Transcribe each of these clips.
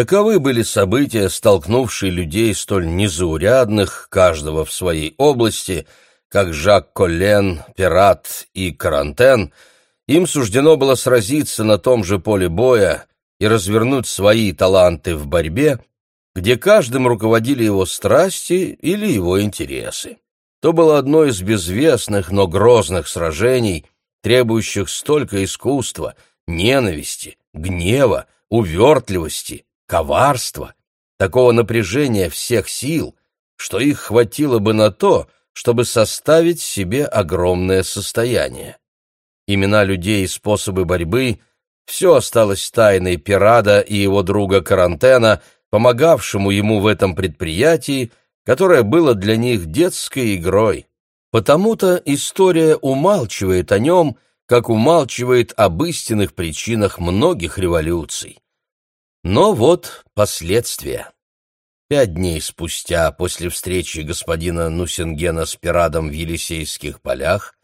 Таковы были события, столкнувшие людей столь незаурядных, каждого в своей области, как Жак Коллен, Пират и Карантен. Им суждено было сразиться на том же поле боя и развернуть свои таланты в борьбе, где каждым руководили его страсти или его интересы. То было одно из безвестных, но грозных сражений, требующих столько искусства, ненависти, гнева, увертливости, коварства, такого напряжения всех сил, что их хватило бы на то, чтобы составить себе огромное состояние. Имена людей и способы борьбы — все осталось тайной Пирада и его друга Карантена, помогавшему ему в этом предприятии, которое было для них детской игрой. Потому-то история умалчивает о нем, как умалчивает об истинных причинах многих революций. Но вот последствия. Пять дней спустя, после встречи господина Нусингена с пирадом в Елисейских полях,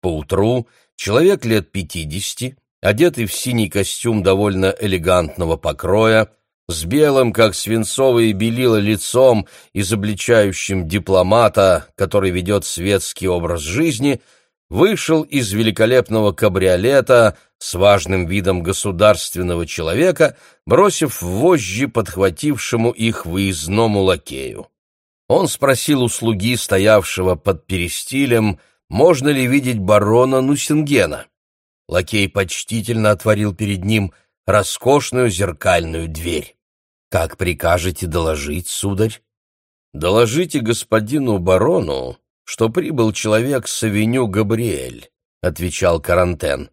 поутру человек лет пятидесяти, одетый в синий костюм довольно элегантного покроя, с белым, как свинцовые белила, лицом, изобличающим дипломата, который ведет светский образ жизни, вышел из великолепного кабриолета с важным видом государственного человека, бросив вожжи подхватившему их выездному лакею. Он спросил у слуги, стоявшего под перестилем, можно ли видеть барона Нусингена. Лакей почтительно отворил перед ним роскошную зеркальную дверь. «Как прикажете доложить, сударь?» «Доложите господину барону, что прибыл человек с авеню Габриэль», — отвечал Карантен.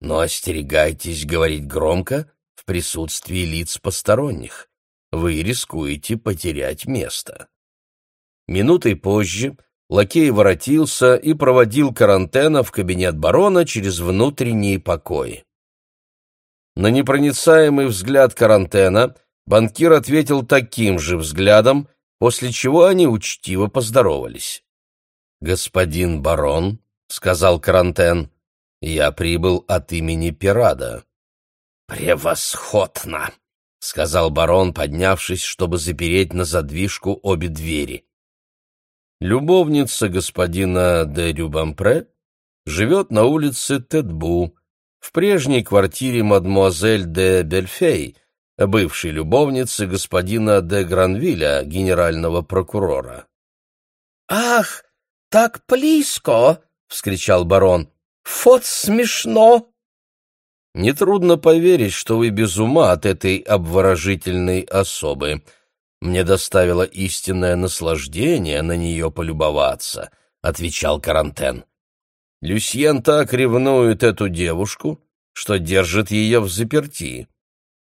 Но остерегайтесь говорить громко в присутствии лиц посторонних. Вы рискуете потерять место. Минутой позже лакей воротился и проводил карантена в кабинет барона через внутренние покои. На непроницаемый взгляд карантена банкир ответил таким же взглядом, после чего они учтиво поздоровались. «Господин барон», — сказал карантен, я прибыл от имени Пирада. Превосходно, сказал барон, поднявшись, чтобы запереть на задвижку обе двери. Любовница господина де Рюбампре живет на улице Тетбу, в прежней квартире мадмуазель де Бельфей, бывшей любовницы господина де Гранвиля, генерального прокурора. «Ах, так близко!» — вскричал барон. Вот смешно!» «Нетрудно поверить, что вы без ума от этой обворожительной особы. Мне доставило истинное наслаждение на нее полюбоваться», — отвечал Карантен. «Люсьен так ревнует эту девушку, что держит ее в заперти.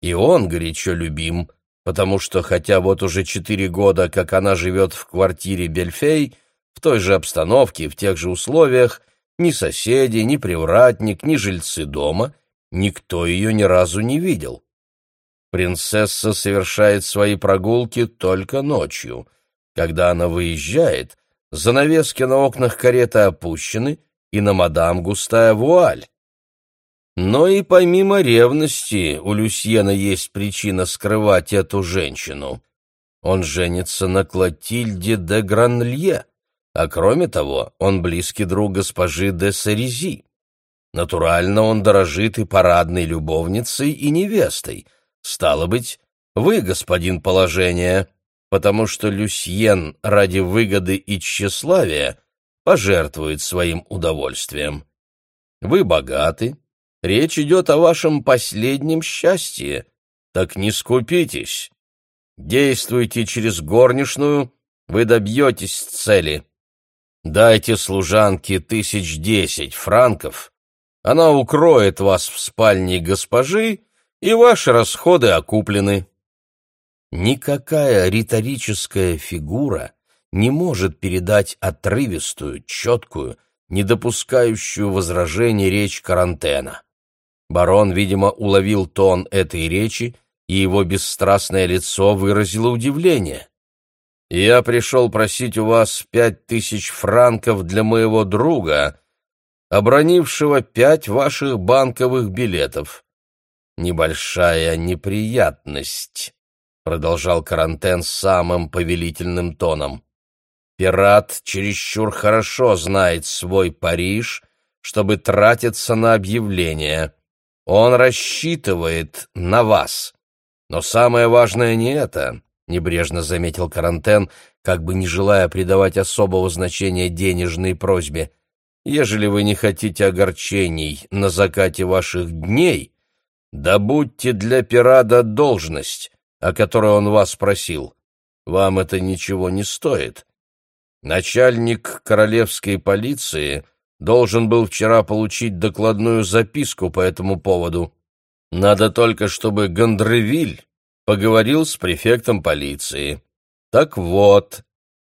И он горячо любим, потому что, хотя вот уже четыре года, как она живет в квартире Бельфей, в той же обстановке, в тех же условиях, — ни соседи, ни привратник, ни жильцы дома, никто ее ни разу не видел. Принцесса совершает свои прогулки только ночью. Когда она выезжает, занавески на окнах кареты опущены, и на мадам густая вуаль. Но и помимо ревности у Люсьена есть причина скрывать эту женщину. Он женится на Клотильде де Гранлье, а кроме того, он близкий друг госпожи де Сарези. Натурально он дорожит и парадной любовницей, и невестой. Стало быть, вы, господин положение, потому что Люсьен ради выгоды и тщеславия пожертвует своим удовольствием. Вы богаты, речь идет о вашем последнем счастье, так не скупитесь. Действуйте через горничную, вы добьетесь цели. Дайте служанке тысяч десять франков, она укроет вас в спальне госпожи, и ваши расходы окуплены. Никакая риторическая фигура не может передать отрывистую, четкую, не допускающую возражений речь карантена. Барон, видимо, уловил тон этой речи, и его бесстрастное лицо выразило удивление. Я пришел просить у вас пять тысяч франков для моего друга, обронившего пять ваших банковых билетов. Небольшая неприятность. продолжал Карантен самым повелительным тоном. Пират чересчур хорошо знает свой Париж, чтобы тратиться на объявления. Он рассчитывает на вас. Но самое важное не это, — небрежно заметил Карантен, как бы не желая придавать особого значения денежной просьбе. Ежели вы не хотите огорчений на закате ваших дней, добудьте для пирата должность, о которой он вас просил. Вам это ничего не стоит. Начальник королевской полиции должен был вчера получить докладную записку по этому поводу. Надо только, чтобы Гондревиль поговорил с префектом полиции. Так вот,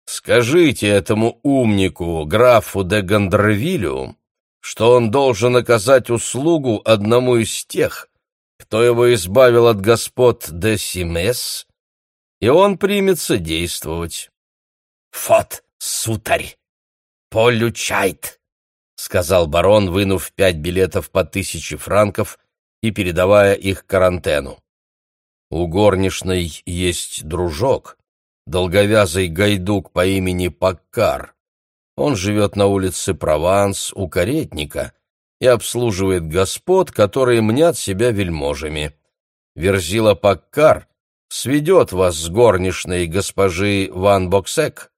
скажите этому умнику, графу де Гондревилю, что он должен оказать услугу одному из тех, кто его избавил от господ де Симес, и он примется действовать. «Вот, сутарь, получает», — сказал барон, вынув пять билетов по тысяче франков и передавая их карантену. У горничной есть дружок, долговязый гайдук по имени Паккар. Он живет на улице Прованс у каретника и обслуживает господ, которые мнят себя вельможами. Верзила Паккар сведет вас с горничной госпожи Ван Боксек.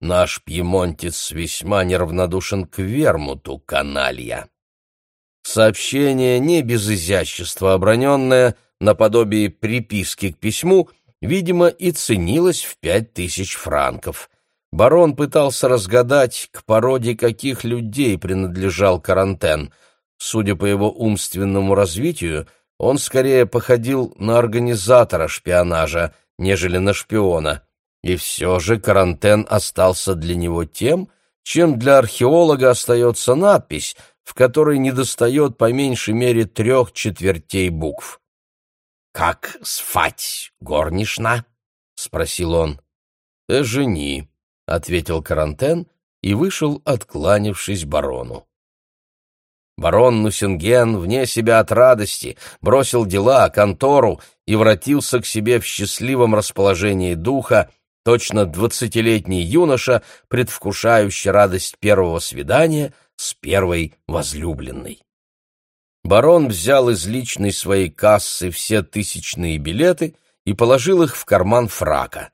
Наш пьемонтец весьма неравнодушен к вермуту, каналья. Сообщение не без изящества оброненное, наподобие приписки к письму, видимо, и ценилось в пять тысяч франков. Барон пытался разгадать, к породе каких людей принадлежал Карантен. Судя по его умственному развитию, он скорее походил на организатора шпионажа, нежели на шпиона. И все же Карантен остался для него тем, чем для археолога остается надпись, в которой недостает по меньшей мере трех четвертей букв. «Как сфать, горнична?» — спросил он. «Эжени», — ответил Карантен и вышел, откланившись барону. Барон Нусинген, вне себя от радости, бросил дела, контору и воротился к себе в счастливом расположении духа, точно двадцатилетний юноша, предвкушающий радость первого свидания с первой возлюбленной. Барон взял из личной своей кассы все тысячные билеты и положил их в карман фрака.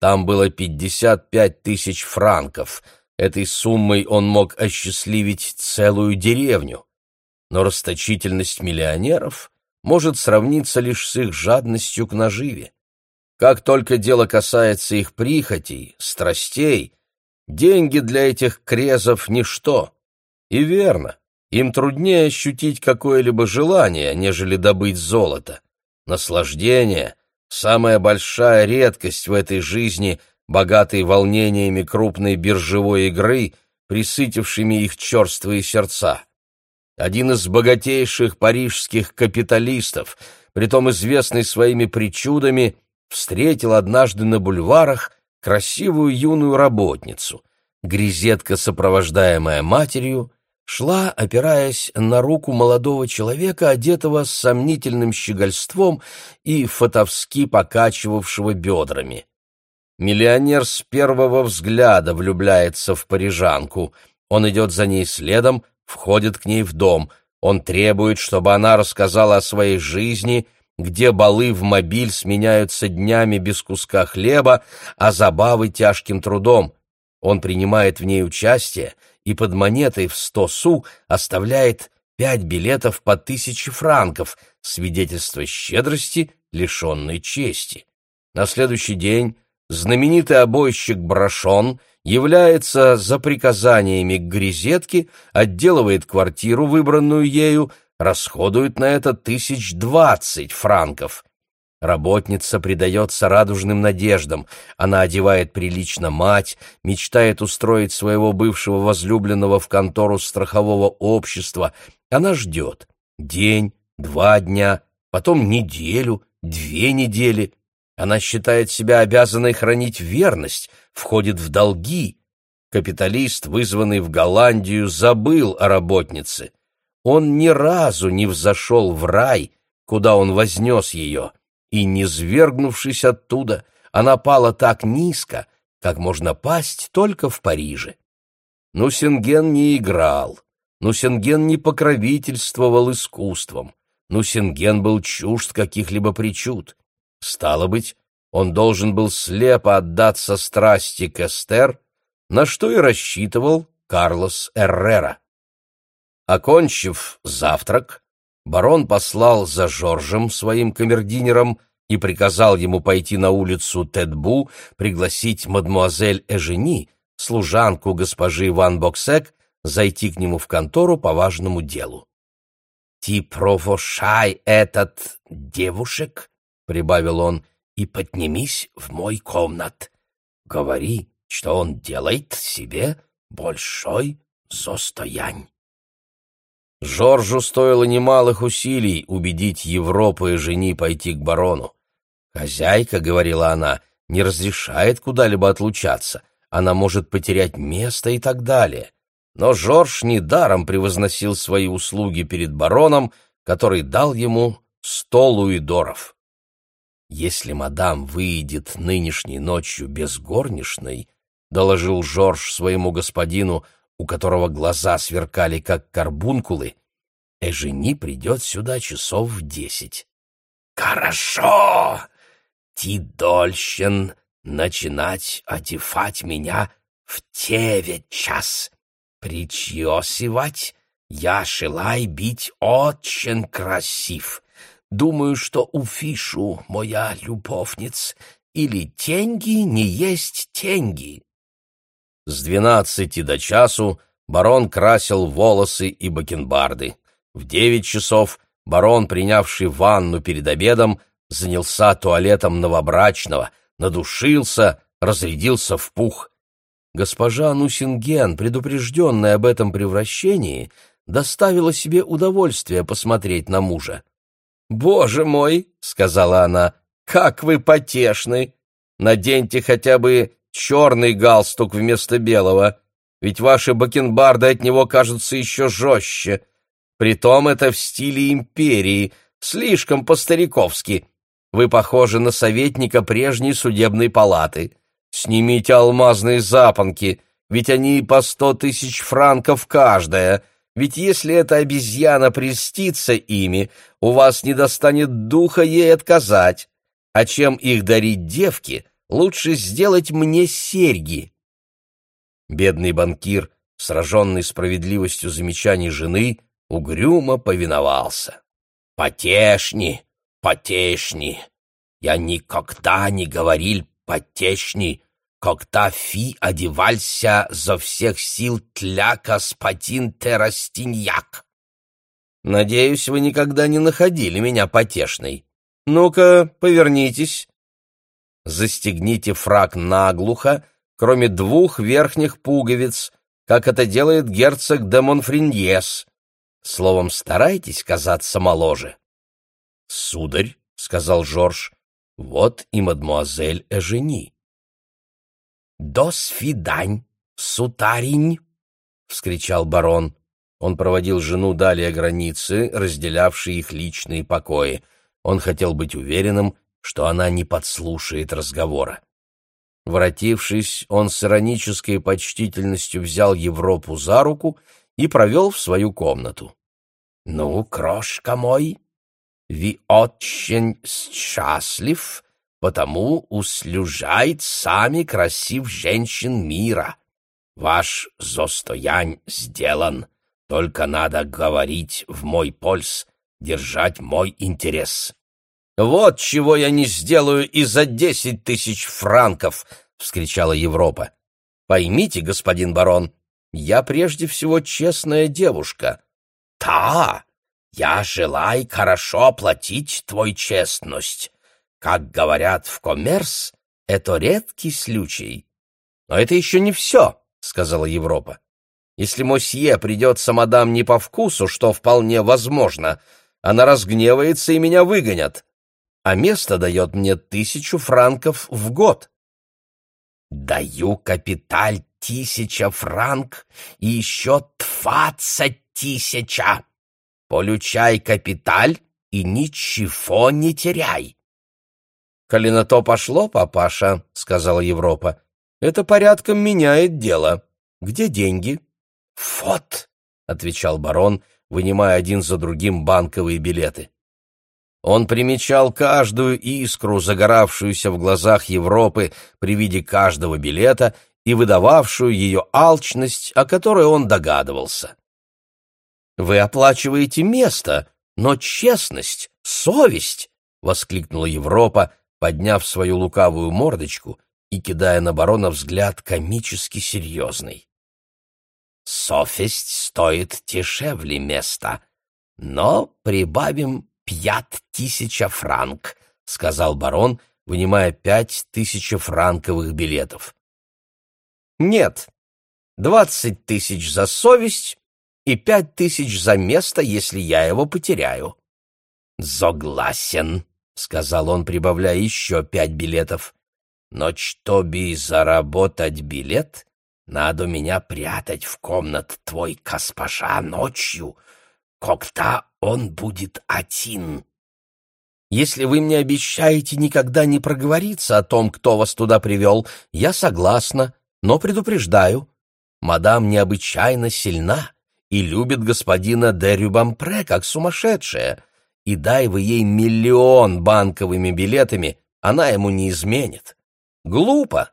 Там было пятьдесят пять тысяч франков. Этой суммой он мог осчастливить целую деревню. Но расточительность миллионеров может сравниться лишь с их жадностью к наживе. Как только дело касается их прихотей, страстей, деньги для этих крезов — ничто. И верно, им труднее ощутить какое-либо желание, нежели добыть золото. Наслаждение — самая большая редкость в этой жизни, богатой волнениями крупной биржевой игры, присытившими их черствые сердца. Один из богатейших парижских капиталистов, притом известный своими причудами, встретил однажды на бульварах красивую юную работницу. Грезетка, сопровождаемая матерью, шла, опираясь на руку молодого человека, одетого с сомнительным щегольством и фотовски покачивавшего бедрами. Миллионер с первого взгляда влюбляется в парижанку. Он идет за ней следом, входит к ней в дом. Он требует, чтобы она рассказала о своей жизни, где балы в мобиль сменяются днями без куска хлеба, а забавы тяжким трудом. Он принимает в ней участие и под монетой в сто су оставляет пять билетов по тысяче франков, свидетельство щедрости, лишенной чести. На следующий день знаменитый обойщик Брашон является за приказаниями к грезетке, отделывает квартиру, выбранную ею, расходует на это тысяч двадцать франков. Работница предается радужным надеждам. Она одевает прилично мать, мечтает устроить своего бывшего возлюбленного в контору страхового общества. Она ждет. День, два дня, потом неделю, две недели. Она считает себя обязанной хранить верность, входит в долги. Капиталист, вызванный в Голландию, забыл о работнице. Он ни разу не взошел в рай, куда он вознес ее и, низвергнувшись оттуда, она пала так низко, как можно пасть только в Париже. Нусинген не играл, Нусинген не покровительствовал искусством, Нусинген был чужд каких-либо причуд. Стало быть, он должен был слепо отдаться страсти к Эстер, на что и рассчитывал Карлос Эррера. Окончив завтрак, барон послал за Жоржем, своим камердинером и приказал ему пойти на улицу Тедбу, пригласить мадмуазель Эжени, служанку госпожи Ван Боксек, зайти к нему в контору по важному делу. «Ти провошай этот девушек», — прибавил он, — «и поднимись в мой комнат. Говори, что он делает себе большой застоянь». Жоржу стоило немалых усилий убедить Европу и жени пойти к барону. «Хозяйка», — говорила она, — «не разрешает куда-либо отлучаться, она может потерять место и так далее». Но Жорж недаром превозносил свои услуги перед бароном, который дал ему сто луидоров. «Если мадам выйдет нынешней ночью без горничной», — доложил Жорж своему господину, у которого глаза сверкали, как карбункулы, — «Эжени придет сюда часов в десять». «Хорошо!» Ти должен начинать одевать меня в девять час. Причесывать я желай быть очень красив. Думаю, что у Фишу, моя любовниц, или деньги не есть деньги. С двенадцати до часу барон красил волосы и бакенбарды. В девять часов барон, принявший ванну перед обедом, занялся туалетом новобрачного, надушился, разрядился в пух. Госпожа Нусинген, предупрежденная об этом превращении, доставила себе удовольствие посмотреть на мужа. «Боже мой!» — сказала она. «Как вы потешны! Наденьте хотя бы черный галстук вместо белого, ведь ваши бакенбарды от него кажутся еще жестче. Притом это в стиле империи, слишком по-стариковски. Вы похожи на советника прежней судебной палаты. Снимите алмазные запонки, ведь они по сто тысяч франков каждая. Ведь если эта обезьяна престится ими, у вас не достанет духа ей отказать. А чем их дарить девке, лучше сделать мне серьги. Бедный банкир, сраженный справедливостью замечаний жены, угрюмо повиновался. «Потешни, потешни! Я никогда не говорил потешни, когда Фи одевался за всех сил тля господин Терастиньяк. Надеюсь, вы никогда не находили меня потешной. Ну-ка, повернитесь. Застегните фраг наглухо, кроме двух верхних пуговиц, как это делает герцог де Монфриньес. Словом, старайтесь казаться моложе. — Сударь, — сказал Жорж, — вот и мадмуазель Эжени. «До свидань, сутарень!» — вскричал барон. Он проводил жену далее границы, разделявшие их личные покои. Он хотел быть уверенным, что она не подслушает разговора. Воротившись, он с иронической почтительностью взял Европу за руку и провел в свою комнату. «Ну, крошка мой, вы очень счастлив, потому услужает сами красив женщин мира. Ваш зостоянь сделан, только надо говорить в мой польс, держать мой интерес. «Вот чего я не сделаю и за десять тысяч франков!» — вскричала Европа. «Поймите, господин барон, я прежде всего честная девушка». «Та! Я желаю хорошо платить твой честность. Как говорят в коммерс, это редкий случай. Но это еще не все, — сказала Европа. Если мосье придется мадам не по вкусу, что вполне возможно, она разгневается и меня выгонят, а место дает мне тысячу франков в год. Даю капиталь тысяча франк и еще двадцать тысяча. Получай капиталь и ничего не теряй. «Коли на то пошло, папаша», — сказала Европа, — «это порядком меняет дело. Где деньги?» «Вот», — отвечал барон, вынимая один за другим банковые билеты. Он примечал каждую искру, загоравшуюся в глазах Европы при виде каждого билета и выдававшую ее алчность, о которой он догадывался. «Вы оплачиваете место, но честность, совесть!» — воскликнула Европа, подняв свою лукавую мордочку и кидая на барона взгляд комически серьезный. «Совесть стоит дешевле места, но прибавим пять тысяча франк», — сказал барон, вынимая пять тысячефранковых билетов. «Нет, двадцать тысяч за совесть и пять тысяч за место, если я его потеряю». «Согласен», — сказал он, прибавляя еще пять билетов. «Но чтобы заработать билет, надо меня прятать в комнат твой госпожа ночью, когда он будет один». «Если вы мне обещаете никогда не проговориться о том, кто вас туда привел, я согласна, но предупреждаю, мадам необычайно сильна» и любит господина де Рюбампре как сумасшедшая и дай вы ей миллион банковыми билетами, она ему не изменит. Глупо,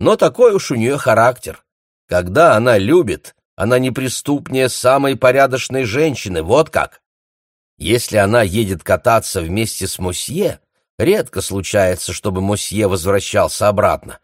но такой уж у нее характер. Когда она любит, она неприступнее самой порядочной женщины, вот как. Если она едет кататься вместе с Мосье, редко случается, чтобы Мосье возвращался обратно.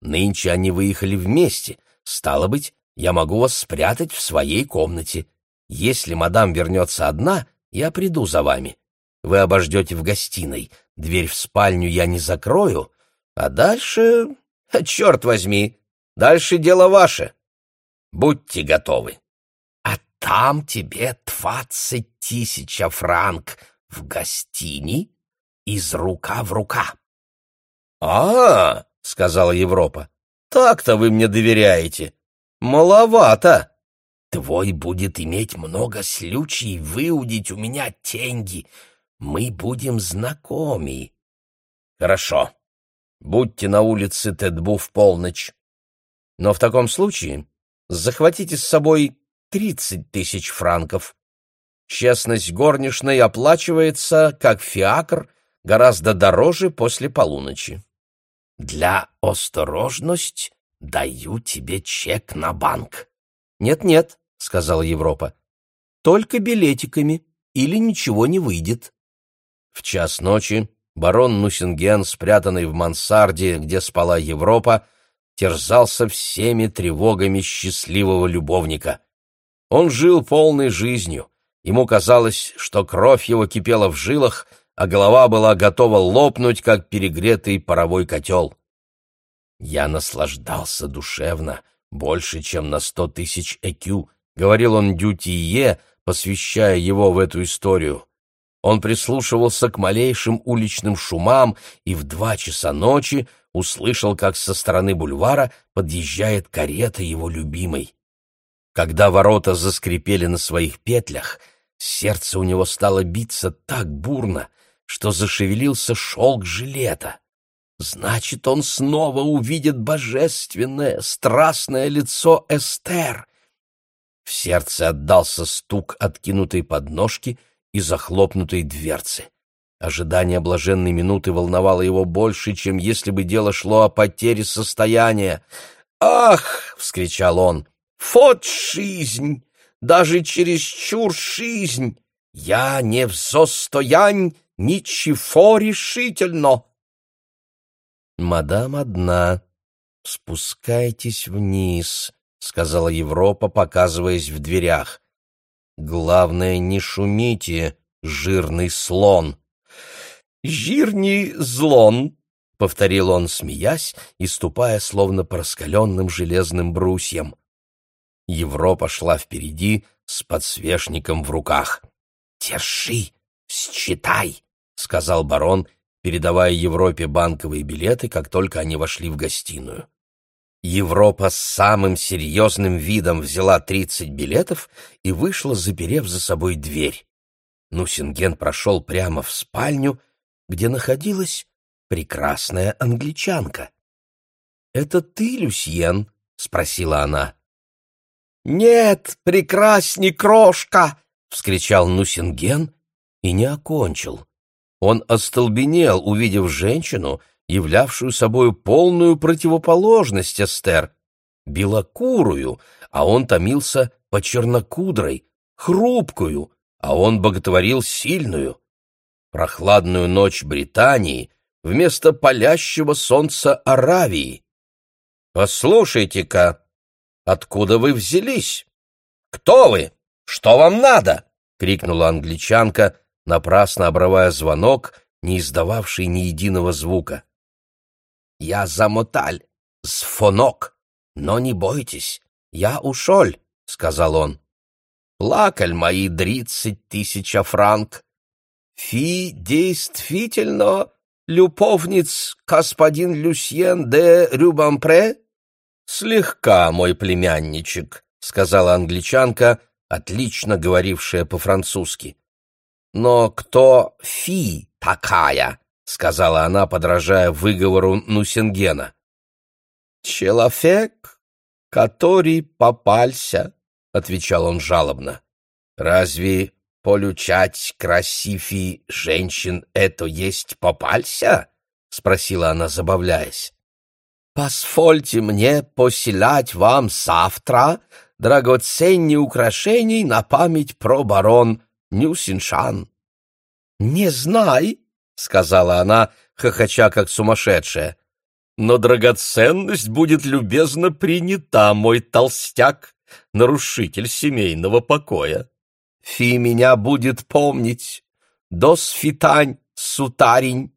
Нынче они выехали вместе, стало быть, я могу вас спрятать в своей комнате. Если мадам вернется одна, я приду за вами. Вы обождете в гостиной. Дверь в спальню я не закрою, а дальше... Черт возьми, дальше дело ваше. Будьте готовы. А там тебе двадцать тысяч франк в гостине из рука в рука. -а — сказала Европа, — так-то вы мне доверяете. Маловато. Твой будет иметь много случаев выудить у меня деньги, мы будем знакомы. Хорошо. Будьте на улице Тедбу в полночь. Но в таком случае захватите с собой тридцать тысяч франков. Честность горничной оплачивается, как фиакр, гораздо дороже после полуночи. Для осторожности даю тебе чек на банк. Нет-нет, сказала Европа. Только билетиками, или ничего не выйдет. В час ночи барон Нусинген, спрятанный в мансарде, где спала Европа, терзался всеми тревогами счастливого любовника. Он жил полной жизнью. Ему казалось, что кровь его кипела в жилах, а голова была готова лопнуть, как перегретый паровой котел. «Я наслаждался душевно, больше, чем на сто тысяч ЭКЮ», — говорил он Дютие, посвящая его в эту историю. Он прислушивался к малейшим уличным шумам и в два часа ночи услышал, как со стороны бульвара подъезжает карета его любимой. Когда ворота заскрипели на своих петлях, сердце у него стало биться так бурно, что зашевелился шелк жилета. Значит, он снова увидит божественное, страстное лицо Эстер. В сердце отдался стук откинутой подножки — и захлопнутой дверцы. Ожидание блаженной минуты волновало его больше, чем если бы дело шло о потере состояния. «Ах!» — вскричал он. «Вот жизнь! Даже чересчур жизнь! Я не в состоянии ничего решительно!» «Мадам одна. Спускайтесь вниз», — сказала Европа, показываясь в дверях. Главное, не шумите, жирный слон. Жирный злон, повторил он, смеясь и ступая словно по раскаленным железным брусьям. Европа шла впереди с подсвечником в руках. «Держи, считай», — сказал барон, передавая Европе банковые билеты, как только они вошли в гостиную. Европа с самым серьезным видом взяла тридцать билетов и вышла, заперев за собой дверь. Нусинген прошел прямо в спальню, где находилась прекрасная англичанка. «Это ты, Люсьен?» — спросила она. «Нет, прекрасней крошка!» — вскричал Нусинген и не окончил. Он остолбенел, увидев женщину, являвшую собою полную противоположность Эстер, белокурую, а он томился по чернокудрой, хрупкую, а он боготворил сильную. Прохладную ночь Британии вместо палящего солнца Аравии. «Послушайте-ка, откуда вы взялись? Кто вы? Что вам надо?» — крикнула англичанка, напрасно обрывая звонок, не издававший ни единого звука. «Я замоталь, с фонок, но не бойтесь, я ушел», — сказал он. «Плакаль мои тридцать тысяч франк. Фи действительно любовниц господин Люсьен де Рюбампре?» «Слегка, мой племянничек», — сказала англичанка, отлично говорившая по-французски. «Но кто фи такая?» — сказала она, подражая выговору Нусингена. «Человек, который попался», — отвечал он жалобно. «Разве полючать красивей женщин это есть попался?» — спросила она, забавляясь. «Позвольте мне поселять вам завтра драгоценные украшений на память про барон Нюсиншан». «Не знай», — сказала она, хохоча как сумасшедшая. «Но драгоценность будет любезно принята, мой толстяк, нарушитель семейного покоя. Фи меня будет помнить. До свитань, сутарень.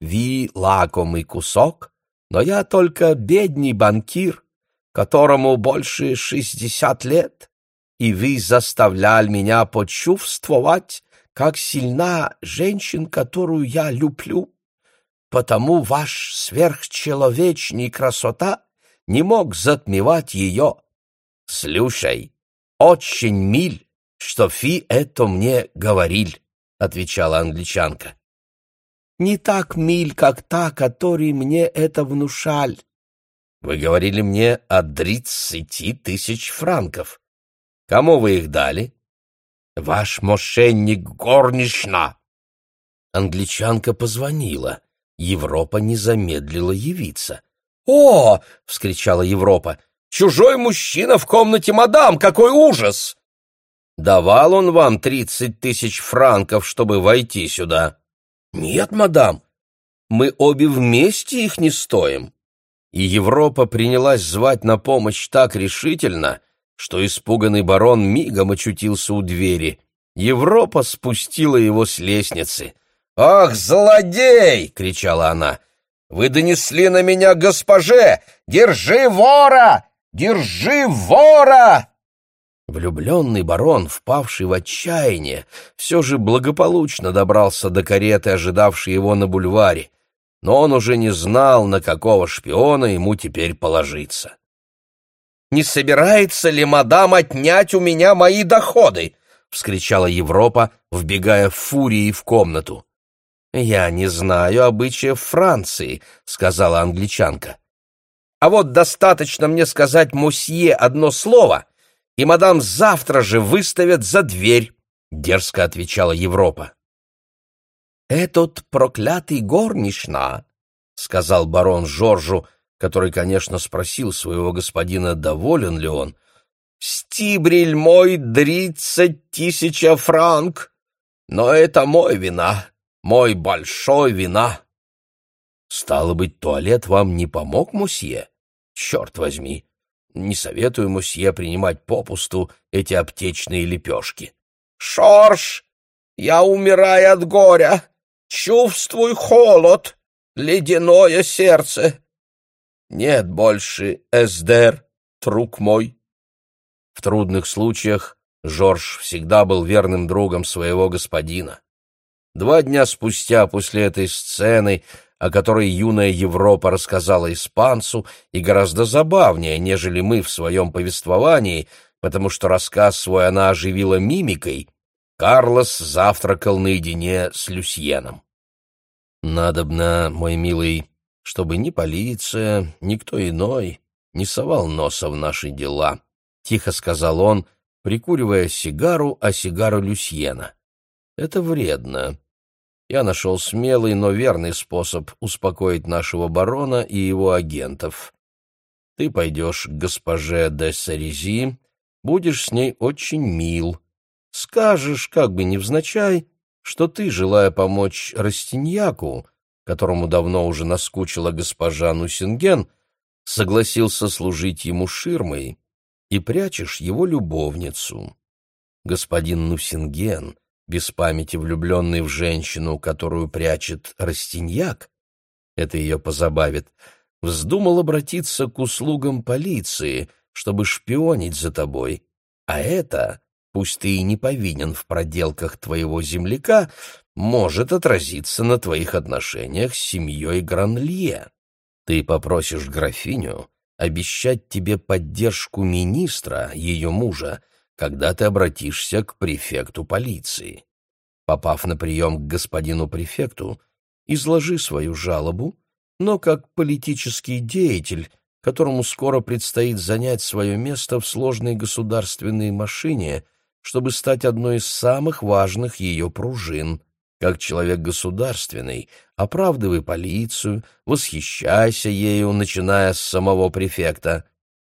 Ви лакомый кусок, но я только бедный банкир, которому больше шестьдесят лет, и вы заставляли меня почувствовать, как сильна женщин, которую я люблю. Потому ваш сверхчеловечный красота не мог затмевать ее. Слушай, очень миль, что Фи это мне говорил, — отвечала англичанка. Не так миль, как та, который мне это внушал. Вы говорили мне о тридцати тысяч франков. Кому вы их дали? Ваш мошенник горнична. Англичанка позвонила. Европа не замедлила явиться. «О!» — вскричала Европа. «Чужой мужчина в комнате мадам! Какой ужас!» «Давал он вам тридцать тысяч франков, чтобы войти сюда?» «Нет, мадам, мы обе вместе их не стоим». И Европа принялась звать на помощь так решительно, что испуганный барон мигом очутился у двери. Европа спустила его с лестницы. «Ах, злодей!» — кричала она. «Вы донесли на меня госпоже! Держи вора! Держи вора!» Влюбленный барон, впавший в отчаяние, все же благополучно добрался до кареты, ожидавшей его на бульваре, но он уже не знал, на какого шпиона ему теперь положиться. «Не собирается ли мадам отнять у меня мои доходы?» — вскричала Европа, вбегая в фурии в комнату. «Я не знаю обычаев Франции», — сказала англичанка. «А вот достаточно мне сказать мусье одно слово, и мадам завтра же выставят за дверь», — дерзко отвечала Европа. «Этот проклятый горнична», — сказал барон Жоржу, который, конечно, спросил своего господина, доволен ли он. «Стибриль мой тридцать тысяча франк, но это мой вина, мой большой вина». «Стало быть, туалет вам не помог, мусье? Черт возьми, не советую мусье принимать попусту эти аптечные лепешки. «Шорш, я умираю от горя! Чувствуй холод, ледяное сердце! Нет больше Эсдер, друг мой!» В трудных случаях Жорж всегда был верным другом своего господина. Два дня спустя после этой сцены о которой юная Европа рассказала испанцу, и гораздо забавнее, нежели мы в своем повествовании, потому что рассказ свой она оживила мимикой, Карлос завтракал наедине с Люсьеном. Надобно, мой милый, чтобы ни полиция, никто иной не совал носа в наши дела, — тихо сказал он, прикуривая сигару, а сигару Люсьена. Это вредно. Я нашел смелый, но верный способ успокоить нашего барона и его агентов. Ты пойдешь к госпоже де Сарези, будешь с ней очень мил. Скажешь, как бы невзначай, что ты, желая помочь Растиньяку, которому давно уже наскучила госпожа Нусинген, согласился служить ему ширмой и прячешь его любовницу. Господин Нусинген, без памяти влюбленный в женщину, которую прячет Растиньяк, это ее позабавит, вздумал обратиться к услугам полиции, чтобы шпионить за тобой, а это, пусть ты и не повинен в проделках твоего земляка, может отразиться на твоих отношениях с семьей Гранлье. Ты попросишь графиню обещать тебе поддержку министра, ее мужа, когда ты обратишься к префекту полиции. Попав на прием к господину префекту, изложи свою жалобу, но как политический деятель, которому скоро предстоит занять свое место в сложной государственной машине, чтобы стать одной из самых важных ее пружин. Как человек государственный, оправдывай полицию, восхищайся ею, начиная с самого префекта.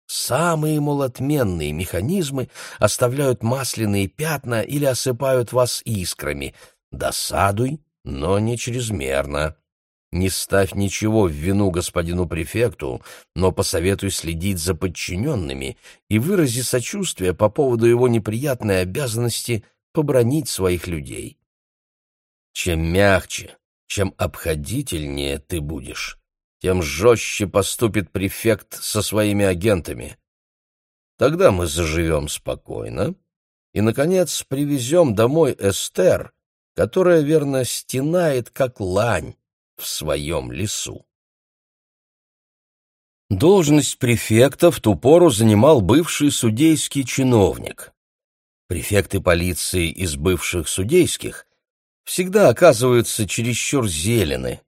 Самые, мол, отменные механизмы оставляют масляные пятна или осыпают вас искрами. Досадуй, но не чрезмерно. Не ставь ничего в вину господину префекту, но посоветуй следить за подчиненными и вырази сочувствие по поводу его неприятной обязанности побронить своих людей. Чем мягче, чем обходительнее ты будешь, тем жестче поступит префект со своими агентами. Тогда мы заживем спокойно и, наконец, привезем домой Эстер, которая, верно, стенает, как лань, в своем лесу. Должность префекта в ту пору занимал бывший судейский чиновник. Префекты полиции из бывших судейских всегда оказываются чересчур зелены,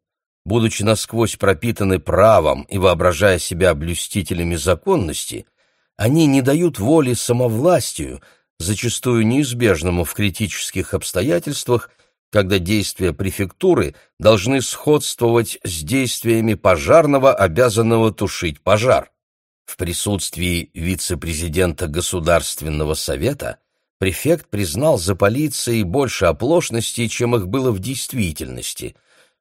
будучи насквозь пропитаны правом и воображая себя блюстителями законности, они не дают воли самовластию, зачастую неизбежному в критических обстоятельствах, когда действия префектуры должны сходствовать с действиями пожарного, обязанного тушить пожар. В присутствии вице-президента Государственного совета префект признал за полицией больше оплошностей, чем их было в действительности.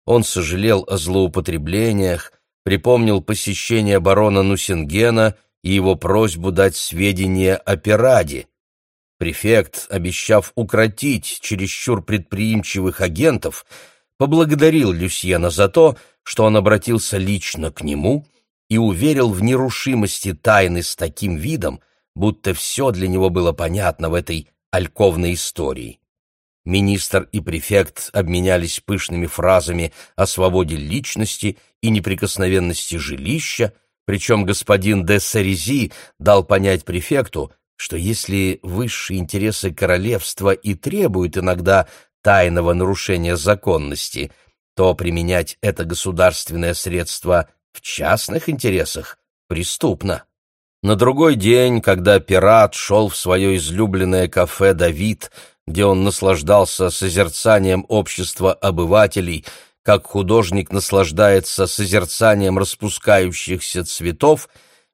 Он сожалел о злоупотреблениях, припомнил посещение барона Нусингена и его просьбу дать сведения о пираде. Префект, обещав укротить чересчур предприимчивых агентов, поблагодарил Люсьена за то, что он обратился лично к нему и уверил в нерушимости тайны с таким видом, будто все для него было понятно в этой альковной истории. Министр и префект обменялись пышными фразами о свободе личности и неприкосновенности жилища, причем господин де Сарези дал понять префекту, что если высшие интересы королевства и требуют иногда тайного нарушения законности, то применять это государственное средство в частных интересах преступно. На другой день, когда пират шел в свое излюбленное кафе «Давид», где он наслаждался созерцанием общества обывателей, как художник наслаждается созерцанием распускающихся цветов,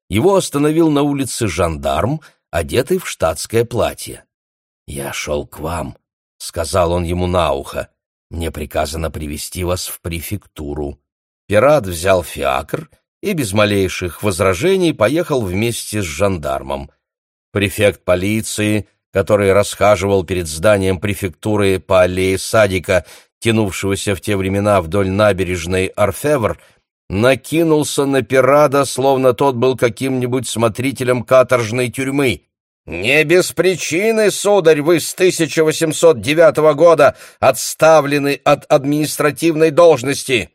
его остановил на улице жандарм — одетый в штатское платье. «Я шел к вам», — сказал он ему на ухо. «Мне приказано привести вас в префектуру». Пират взял фиакр и без малейших возражений поехал вместе с жандармом. Префект полиции, который расхаживал перед зданием префектуры по аллее садика, тянувшегося в те времена вдоль набережной Орфевр, накинулся на пирада, словно тот был каким-нибудь смотрителем каторжной тюрьмы. «Не без причины, сударь, вы с 1809 года отставлены от административной должности.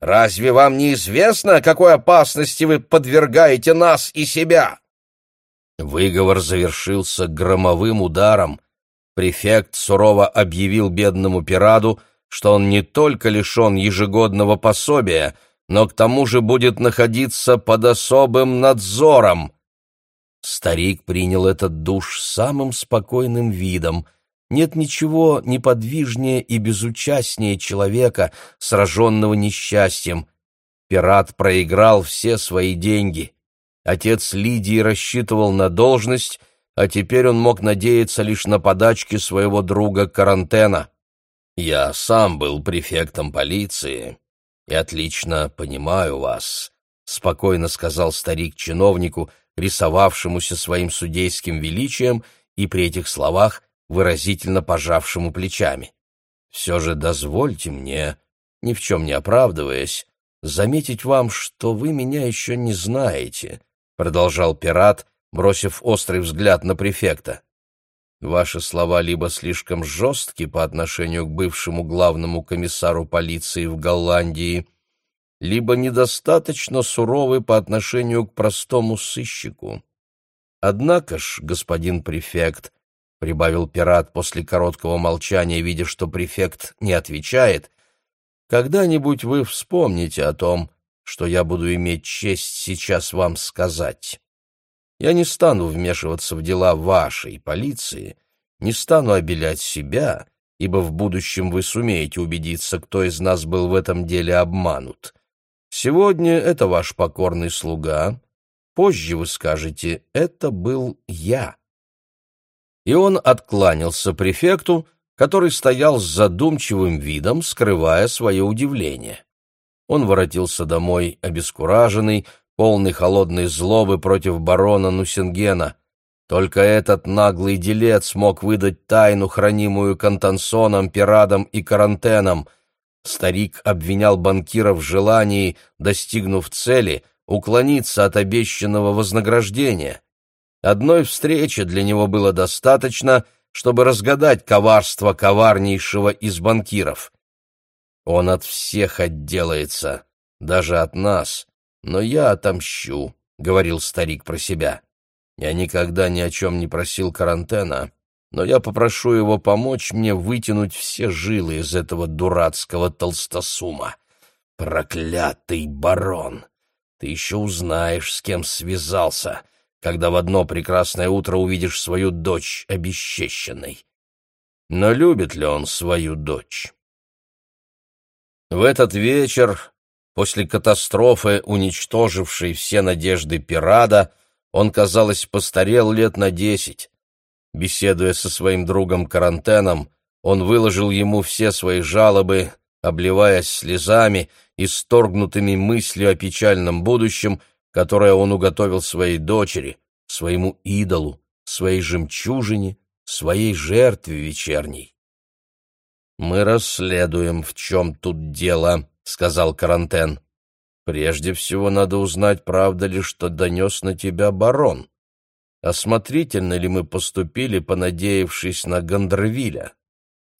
Разве вам не известно, какой опасности вы подвергаете нас и себя?» Выговор завершился громовым ударом. Префект сурово объявил бедному пираду, что он не только лишен ежегодного пособия, но к тому же будет находиться под особым надзором. Старик принял этот душ самым спокойным видом. Нет ничего неподвижнее и безучастнее человека, сраженного несчастьем. Пират проиграл все свои деньги. Отец Лидии рассчитывал на должность, а теперь он мог надеяться лишь на подачки своего друга Карантена. Я сам был префектом полиции и отлично понимаю вас, спокойно сказал старик чиновнику, рисовавшемуся своим судейским величием и при этих словах выразительно пожавшему плечами. Все же дозвольте мне, ни в чем не оправдываясь, заметить вам, что вы меня еще не знаете, продолжал пират, бросив острый взгляд на префекта. Ваши слова либо слишком жесткие по отношению к бывшему главному комиссару полиции в Голландии, либо недостаточно суровы по отношению к простому сыщику. Однако ж, господин префект, — прибавил пират после короткого молчания, видя, что префект не отвечает, — когда-нибудь вы вспомните о том, что я буду иметь честь сейчас вам сказать. Я не стану вмешиваться в дела вашей полиции, не стану обелять себя, ибо в будущем вы сумеете убедиться, кто из нас был в этом деле обманут. Сегодня это ваш покорный слуга, позже вы скажете «это был я». И он откланялся префекту, который стоял с задумчивым видом, скрывая свое удивление. Он воротился домой обескураженный, полный холодной злобы против барона Нусингена. Только этот наглый делец мог выдать тайну, хранимую Кантансоном, Пирадом и Карантеном. Старик обвинял банкира в желании, достигнув цели, уклониться от обещанного вознаграждения. Одной встречи для него было достаточно, чтобы разгадать коварство коварнейшего из банкиров. Он от всех отделается, даже от нас, но я отомщу, — говорил старик про себя. Я никогда ни о чем не просил карантена, но я попрошу его помочь мне вытянуть все жилы из этого дурацкого толстосума. Проклятый барон! Ты еще узнаешь, с кем связался, когда в одно прекрасное утро увидишь свою дочь обесчещенной. Но любит ли он свою дочь? В этот вечер После катастрофы, уничтожившей все надежды Пирада, он, казалось, постарел лет на десять. Беседуя со своим другом Карантеном, он выложил ему все свои жалобы, обливаясь слезами и сторгнутыми мыслью о печальном будущем, которое он уготовил своей дочери, своему идолу, своей жемчужине, своей жертве вечерней. «Мы расследуем, в чем тут дело», — сказал Карантен. «Прежде всего надо узнать, правда ли, что донес на тебя барон. Осмотрительно ли мы поступили, понадеявшись на Гандервиля?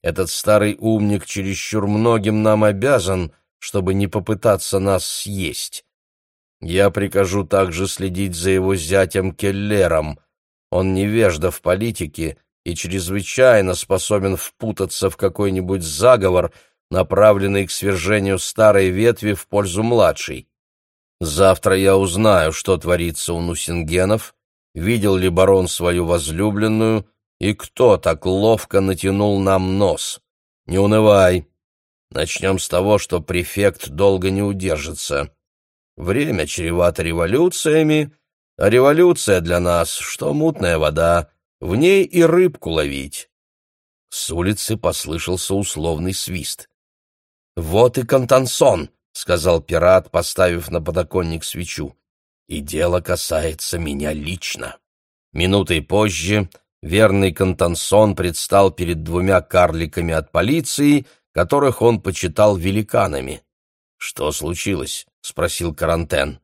Этот старый умник чересчур многим нам обязан, чтобы не попытаться нас съесть. Я прикажу также следить за его зятем Келлером. Он невежда в политике и чрезвычайно способен впутаться в какой-нибудь заговор, направленный к свержению старой ветви в пользу младшей. Завтра я узнаю, что творится у Нусингенов, видел ли барон свою возлюбленную и кто так ловко натянул нам нос. Не унывай. Начнем с того, что префект долго не удержится. Время чревато революциями, а революция для нас, что мутная вода, в ней и рыбку ловить. С улицы послышался условный свист. «Вот и Контансон», — сказал пират, поставив на подоконник свечу. «И дело касается меня лично». Минутой позже верный Контансон предстал перед двумя карликами от полиции, которых он почитал великанами. «Что случилось?» — спросил Карантен.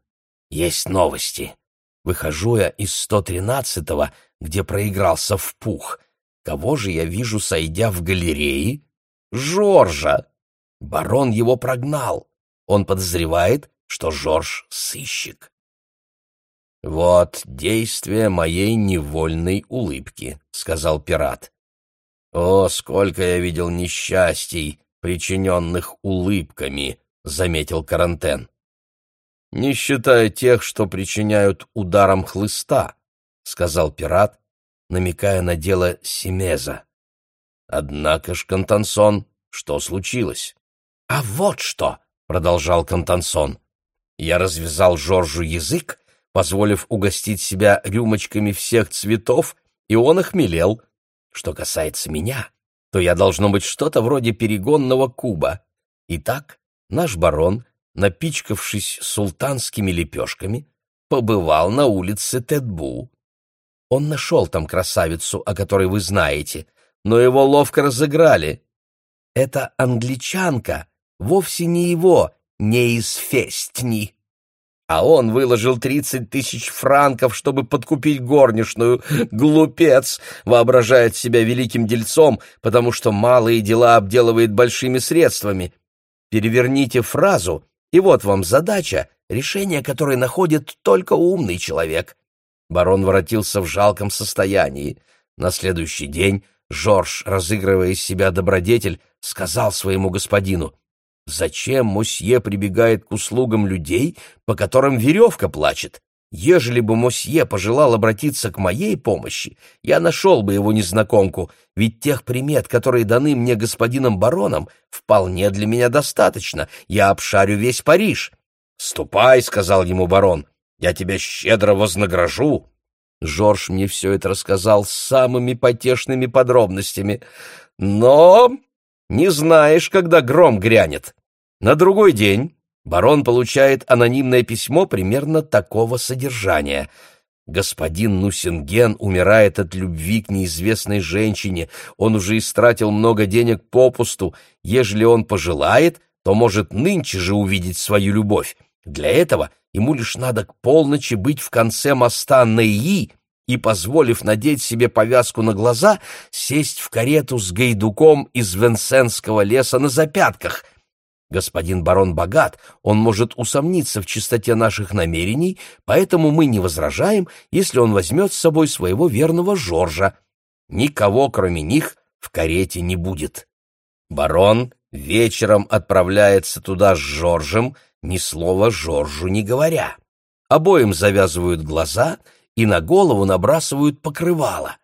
«Есть новости. Выхожу я из 113-го, где проигрался в пух. Кого же я вижу, сойдя в галерее? Жоржа!» Барон его прогнал. Он подозревает, что Жорж — сыщик. «Вот действие моей невольной улыбки», — сказал пират. «О, сколько я видел несчастий, причиненных улыбками», — заметил Карантен. «Не считая тех, что причиняют ударом хлыста», — сказал пират, намекая на дело Семеза. «Однако ж, Контансон, что случилось?» «А вот что!» — продолжал Контансон. «Я развязал Жоржу язык, позволив угостить себя рюмочками всех цветов, и он охмелел. Что касается меня, то я должно быть что-то вроде перегонного куба. Итак, наш барон, напичкавшись султанскими лепешками, побывал на улице Тедбу. Он нашел там красавицу, о которой вы знаете, но его ловко разыграли. Эта англичанка вовсе не его, не из Фестни. А он выложил тридцать тысяч франков, чтобы подкупить горничную. Глупец! Воображает себя великим дельцом, потому что малые дела обделывает большими средствами. Переверните фразу, и вот вам задача, решение которой находит только умный человек. Барон воротился в жалком состоянии. На следующий день Жорж, разыгрывая из себя добродетель, сказал своему господину — Зачем Мосье прибегает к услугам людей, по которым веревка плачет? Ежели бы Мосье пожелал обратиться к моей помощи, я нашел бы его незнакомку, ведь тех примет, которые даны мне господином бароном, вполне для меня достаточно. Я обшарю весь Париж. «Ступай», — сказал ему барон, — «я тебя щедро вознагражу». Жорж мне все это рассказал с самыми потешными подробностями. Но не знаешь, когда гром грянет. На другой день барон получает анонимное письмо примерно такого содержания. Господин Нусинген умирает от любви к неизвестной женщине. Он уже истратил много денег попусту. Ежели он пожелает, то может нынче же увидеть свою любовь. Для этого ему лишь надо к полночи быть в конце моста Нейи и, позволив надеть себе повязку на глаза, сесть в карету с гайдуком из Венсенского леса на запятках — Господин барон богат, он может усомниться в чистоте наших намерений, поэтому мы не возражаем, если он возьмет с собой своего верного Жоржа. Никого, кроме них, в карете не будет. Барон вечером отправляется туда с Жоржем, ни слова Жоржу не говоря. Обоим завязывают глаза и на голову набрасывают покрывало.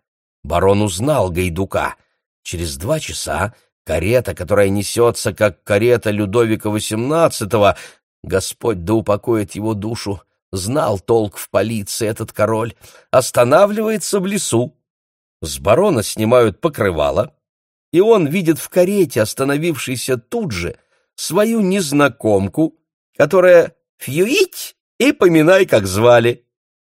Барон узнал Гайдука. Через два часа Карета, которая несется, как карета Людовика XVIII, Господь да упокоит его душу, знал толк в полиции этот король, останавливается в лесу. С барона снимают покрывало, и он видит в карете, остановившейся тут же, свою незнакомку, которая «фьюить» и поминай, как звали.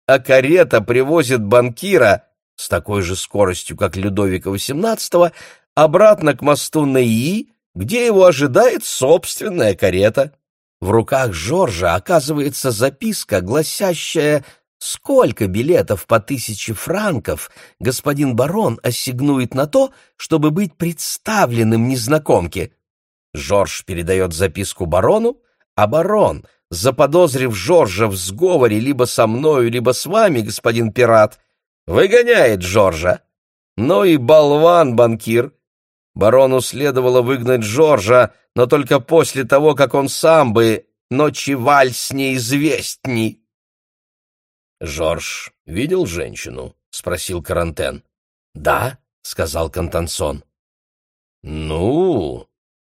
А карета привозит банкира с такой же скоростью, как Людовика XVIII, обратно к мосту Неи, где его ожидает собственная карета. В руках Жоржа оказывается записка, гласящая «Сколько билетов по тысяче франков господин барон ассигнует на то, чтобы быть представленным незнакомке?» Жорж передает записку барону, а барон, заподозрив Жоржа в сговоре либо со мною, либо с вами, господин пират, выгоняет Жоржа. Ну и болван-банкир, Барону следовало выгнать Жоржа, но только после того, как он сам бы ночеваль с ней известней. «Жорж видел женщину?» — спросил Карантен. «Да», — сказал Контансон. «Ну,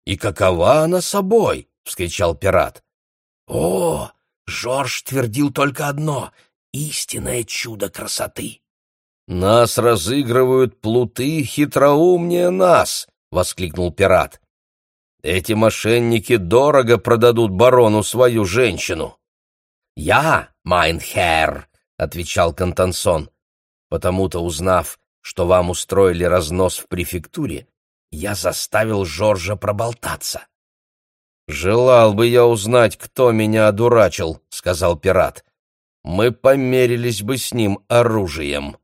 и какова она собой?» — вскричал пират. «О, Жорж твердил только одно — истинное чудо красоты». «Нас разыгрывают плуты хитроумнее нас!» — воскликнул пират. «Эти мошенники дорого продадут барону свою женщину». «Я, майн херр», — отвечал Контансон. «Потому-то, узнав, что вам устроили разнос в префектуре, я заставил Жоржа проболтаться». «Желал бы я узнать, кто меня одурачил», — сказал Перад. «Мы померились бы с ним оружием».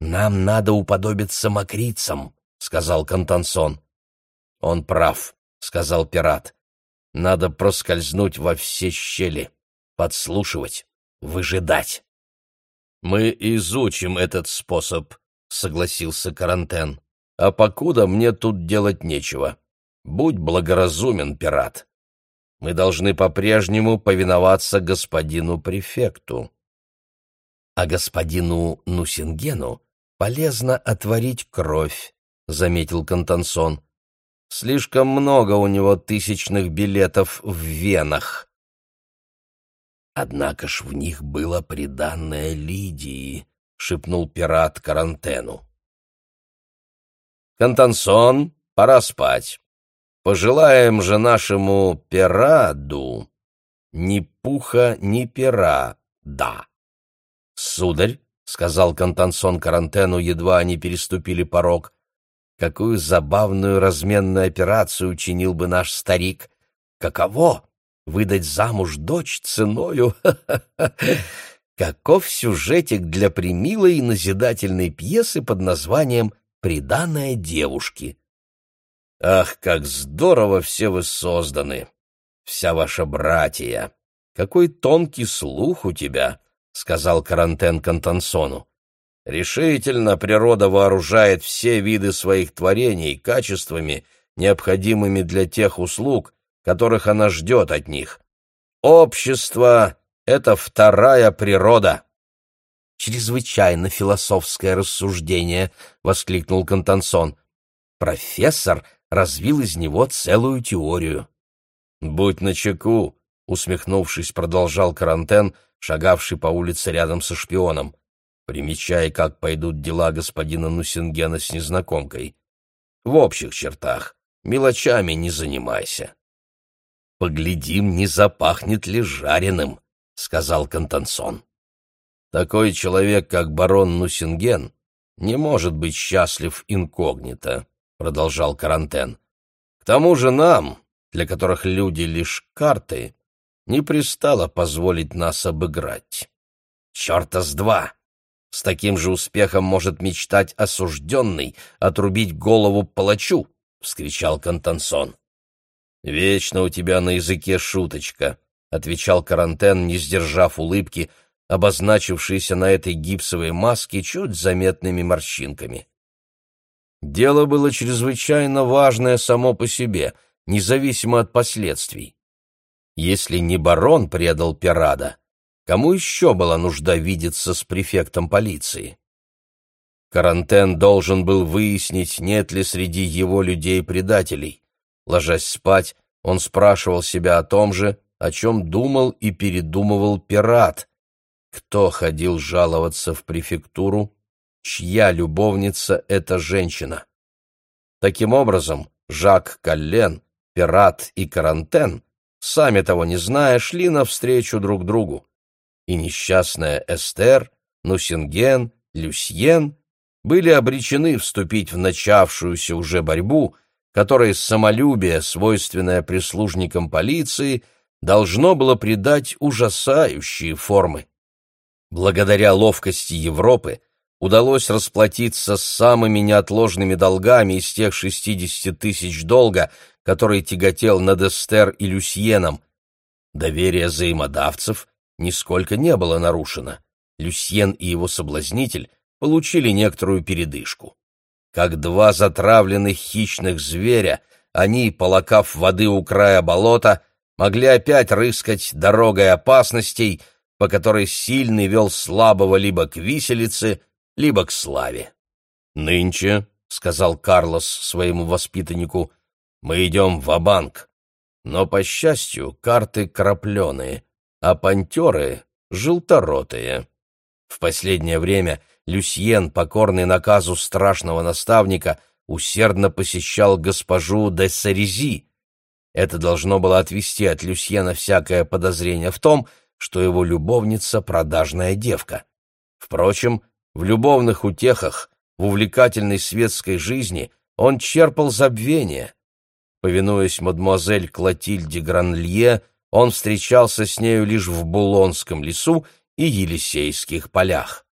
«Нам надо уподобиться мокрицам», — сказал Контансон. «Он прав», — сказал Перад. «Надо проскользнуть во все щели, подслушивать, выжидать». «Мы изучим этот способ», — согласился Карантен. «А покуда мне тут делать нечего. будь благоразумен, пират. Мы должны по-прежнему повиноваться господину префекту. А господину Нусингену полезно отворить кровь, — заметил Контансон. Слишком много у него тысячных билетов в венах. Однако ж в них было приданное Лидии, — шепнул пират Карантену. «Контансон, пора спать. Пожелаем же нашему пираду ни пуха, ни пера, да». «Сударь», — сказал Контансон Карантену, едва они переступили порог, — «какую забавную разменную операцию учинил бы наш старик! Каково? Выдать замуж дочь ценою? Каков сюжетик для примилой и назидательной пьесы под названием «Приданная девушки»? Ах, как здорово все вы созданы! Вся ваша братья! Какой тонкий слух у тебя! — сказал Карантен Кантансону. Решительно природа вооружает все виды своих творений качествами, необходимыми для тех услуг, которых она ждет от них. Общество это вторая природа. Чрезвычайно философское рассуждение, воскликнул Контансон. Профессор развил из него целую теорию. Будь начеку, усмехнувшись, продолжал Карантен, шагавший по улице рядом со шпионом. Примечай, как пойдут дела господина Нусингена с незнакомкой. В общих чертах, мелочами не занимайся. Поглядим, не запахнет ли жареным, — сказал Контансон. «Такой человек, как барон Нусинген, не может быть счастлив инкогнито», — продолжал Карантен. «К тому же нам, для которых люди лишь карты, не пристало позволить нас обыграть. Черта с два! С таким же успехом может мечтать осужденный отрубить голову палачу!» — вскричал Контансон. «Вечно у тебя на языке шуточка», — отвечал Карантен, не сдержав улыбки, обозначившейся на этой гипсовой маске чуть заметными морщинками. Дело было чрезвычайно важное само по себе, независимо от последствий. Если не барон предал Пирада, кому еще была нужда видеться с префектом полиции? Карантен должен был выяснить, нет ли среди его людей предателей. Ложась спать, он спрашивал себя о том же, о чем думал и передумывал пират. Кто ходил жаловаться в префектуру? Чья любовница эта женщина? Таким образом, Жак Каллен, пират и Карантен, сами того не зная, шли навстречу друг другу. И несчастная Эстер, Нусинген, Люсьен были обречены вступить в начавшуюся уже борьбу, которой самолюбие, свойственное прислужникам полиции, — должно было придать ужасающие формы. Благодаря ловкости Европы удалось расплатиться с самыми неотложными долгами из тех 60 тысяч долга, который тяготел над Эстер и Люсьеном. Доверие взаимодавцев нисколько не было нарушено. Люсьен и его соблазнитель получили некоторую передышку. Как два затравленных хищных зверя, они, полакав воды у края болота, могли опять рыскать дорогой опасностей, по которой сильный вел слабого либо к виселице, либо к славе. «Нынче», — сказал Карлос своему воспитаннику, — «мы идем в банк но, по счастью, карты крапленые, а пантеры — желторотые». В последнее время Люсьен, покорный наказу страшного наставника, усердно посещал госпожу де Сарези, это должно было отвести от Люсьена всякое подозрение в том, что его любовница — продажная девка. Впрочем, в любовных утехах, в увлекательной светской жизни он черпал забвение. Повинуясь мадемуазель Клотильде Гранлье, он встречался с нею лишь в Булонском лесу и Елисейских полях.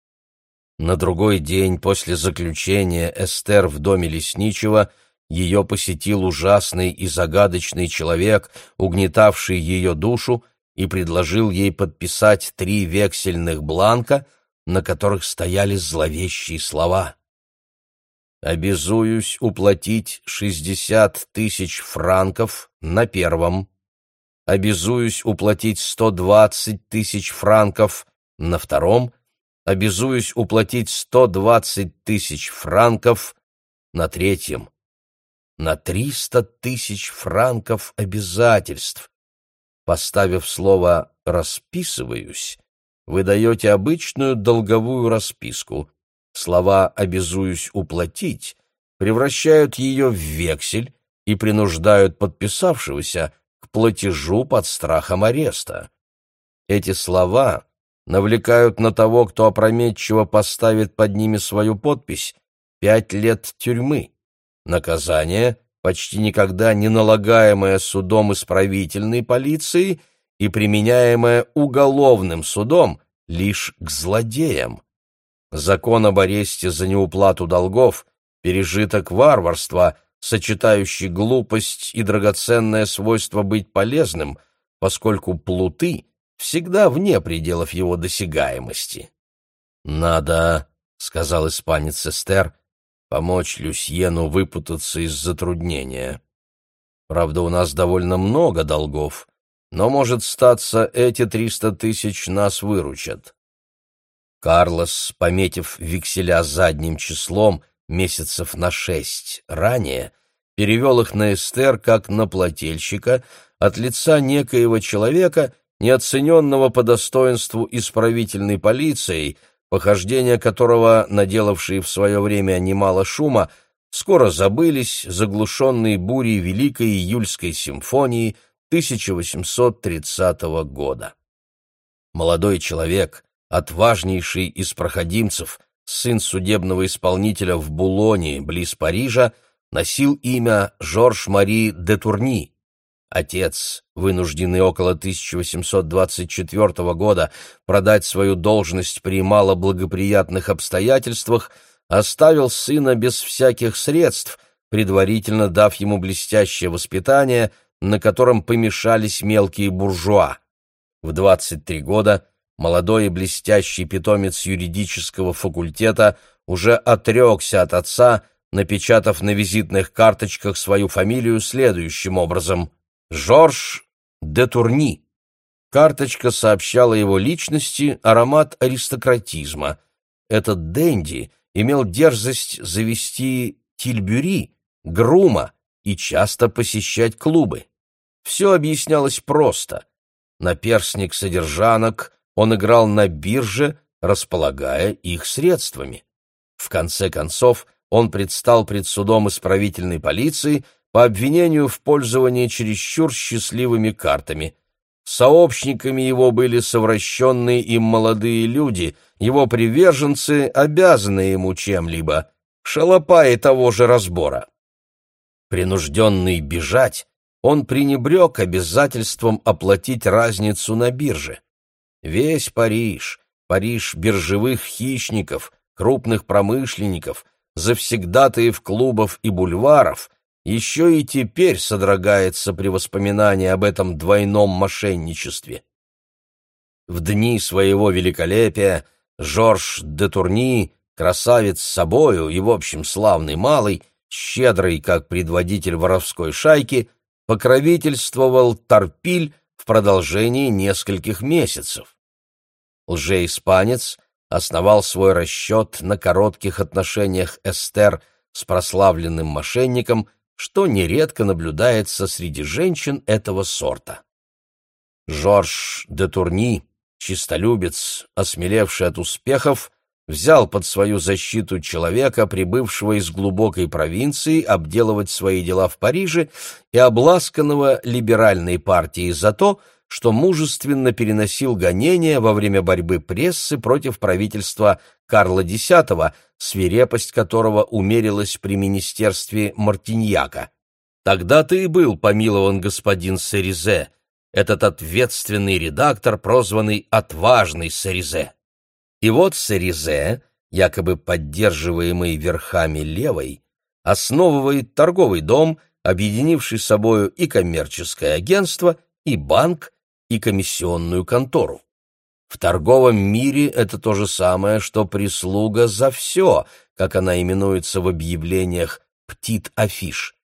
На другой день после заключения Эстер в доме лесничего — ее посетил ужасный и загадочный человек, угнетавший ее душу, и предложил ей подписать три вексельных бланка, на которых стояли зловещие слова. Обязуюсь уплатить шестьдесят тысяч франков на первом. Обязуюсь уплатить сто двадцать тысяч франков на втором. Обязуюсь уплатить сто двадцать тысяч франков на третьем. На триста тысяч франков обязательств. Поставив слово «расписываюсь», вы даете обычную долговую расписку. Слова «обязуюсь уплатить» превращают ее в вексель и принуждают подписавшегося к платежу под страхом ареста. Эти слова навлекают на того, кто опрометчиво поставит под ними свою подпись, пять лет тюрьмы. Наказание, почти никогда не налагаемое судом исправительной полиции – и применяемое уголовным судом лишь к злодеям. Закон об аресте за неуплату долгов – пережиток варварства, сочетающий глупость и драгоценное свойство быть полезным, поскольку плуты всегда вне пределов его досягаемости. «Надо», — сказал испанец Эстер, — «помочь Люсьену выпутаться из затруднения. Правда, у нас довольно много долгов, но, может статься, эти триста тысяч нас выручат. Карлос, пометив векселя задним числом месяцев на шесть ранее, перевел их на Эстер как на плательщика от лица некоего человека, неоцененного по достоинству исправительной полицией, похождения которого, наделавшие в свое время немало шума, скоро забылись, заглушенные бурей Великой Июльской симфонии — 1830 года. Молодой человек, отважнейший из проходимцев, сын судебного исполнителя в Булоне, близ Парижа, носил имя Жорж-Мари де Турни. Отец, вынужденный около 1824 года продать свою должность при малоблагоприятных обстоятельствах, оставил сына без всяких средств, предварительно дав ему блестящее воспитание – на котором помешались мелкие буржуа. В 23 года молодой и блестящий питомец юридического факультета уже отрекся от отца, напечатав на визитных карточках свою фамилию следующим образом «Жорж де Турни». Карточка сообщала его личности аромат аристократизма. Этот денди имел дерзость завести тильбюри, грума и часто посещать клубы. Все объяснялось просто. Наперсник содержанок он играл на бирже, располагая их средствами. В конце концов, он предстал пред судом исправительной полиции по обвинению в пользовании чересчур счастливыми картами. Сообщниками его были совращенные им молодые люди, его приверженцы, обязанные ему чем-либо, шалопаи того же разбора. Принужденный бежать, он пренебрег обязательством оплатить разницу на бирже. Весь Париж, Париж биржевых хищников, крупных промышленников, завсегдатаев клубов и бульваров, еще и теперь содрогается при воспоминании об этом двойном мошенничестве. В дни своего великолепия Жорж де Турни, красавец с собою и, в общем, славный малый, щедрый, как предводитель воровской шайки, покровительствовал Торпиль в продолжении нескольких месяцев. Лжеиспанец основал свой расчет на коротких отношениях Эстер с прославленным мошенником, что нередко наблюдается среди женщин этого сорта. Жорж де Турни, чистолюбец, осмелевший от успехов, взял под свою защиту человека, прибывшего из глубокой провинции обделывать свои дела в Париже, и обласканного либеральной партией за то, что мужественно переносил гонения во время борьбы прессы против правительства Карла X, свирепость которого умерилась при министерстве Мартиньяка. Тогда-то и был помилован господин Серизе, этот ответственный редактор, прозванный «отважный Серизе». И вот Саризе, якобы поддерживаемый верхами левой, основывает торговый дом, объединивший собою и коммерческое агентство, и банк, и комиссионную контору. В торговом мире это то же самое, что прислуга за все, как она именуется в объявлениях, птит-афиш.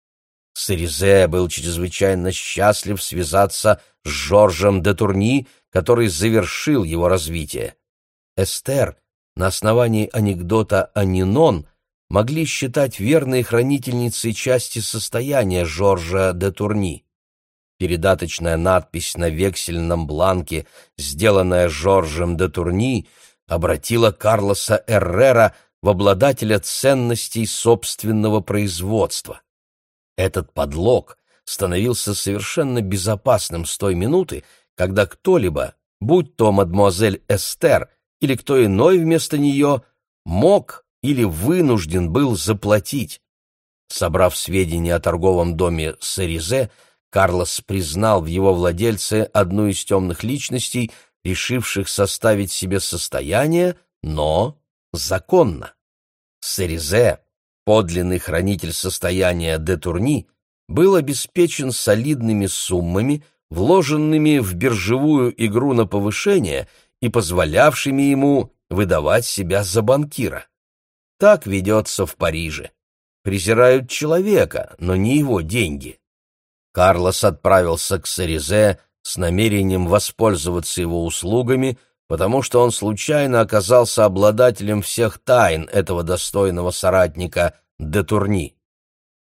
Саризе был чрезвычайно счастлив связаться с Жоржем де Турни, который завершил его развитие. Эстер на основании анекдота о Нинон могли считать верной хранительницей части состояния Жоржа де Турни. Передаточная надпись на вексельном бланке, сделанная Жоржем де Турни, обратила Карлоса Эррера в обладателя ценностей собственного производства. Этот подлог становился совершенно безопасным с той минуты, когда кто-либо, будь то мадемуазель Эстер или кто иной вместо нее, мог или вынужден был заплатить. Собрав сведения о торговом доме Саризе, Карлос признал в его владельце одну из темных личностей, решивших составить себе состояние, но законно. Саризе, подлинный хранитель состояния де Турни, был обеспечен солидными суммами, вложенными в биржевую игру на повышение и позволявшими ему выдавать себя за банкира. Так ведется в Париже. Презирают человека, но не его деньги. Карлос отправился к Саризе с намерением воспользоваться его услугами, потому что он случайно оказался обладателем всех тайн этого достойного соратника де Турни.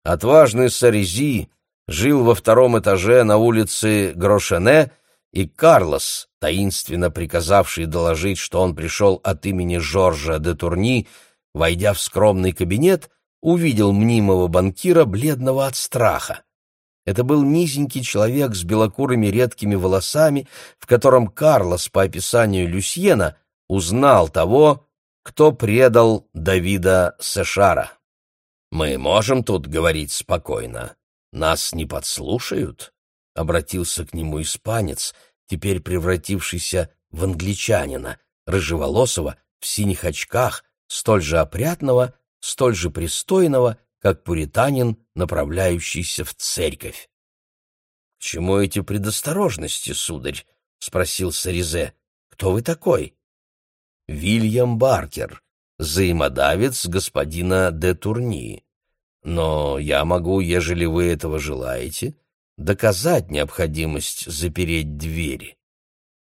Отважный Саризи жил во втором этаже на улице Грошене, и Карлос, таинственно приказавший доложить, что он пришел от имени Жоржа де Турни, войдя в скромный кабинет, увидел мнимого банкира, бледного от страха. Это был низенький человек с белокурыми редкими волосами, в котором Карлос, по описанию Люсьена, узнал того, кто предал Давида Сешара. «Мы можем тут говорить спокойно. Нас не подслушают?» — обратился к нему испанец, теперь превратившийся в англичанина, рыжеволосого, в синих очках, столь же опрятного, столь же пристойного, как пуританин, направляющийся в церковь. — К чему эти предосторожности, сударь? — спросил Саризе. — Кто вы такой? — Вильям Баркер, взаимодавец господина де Турни. Но я могу, ежели вы этого желаете, доказать необходимость запереть двери.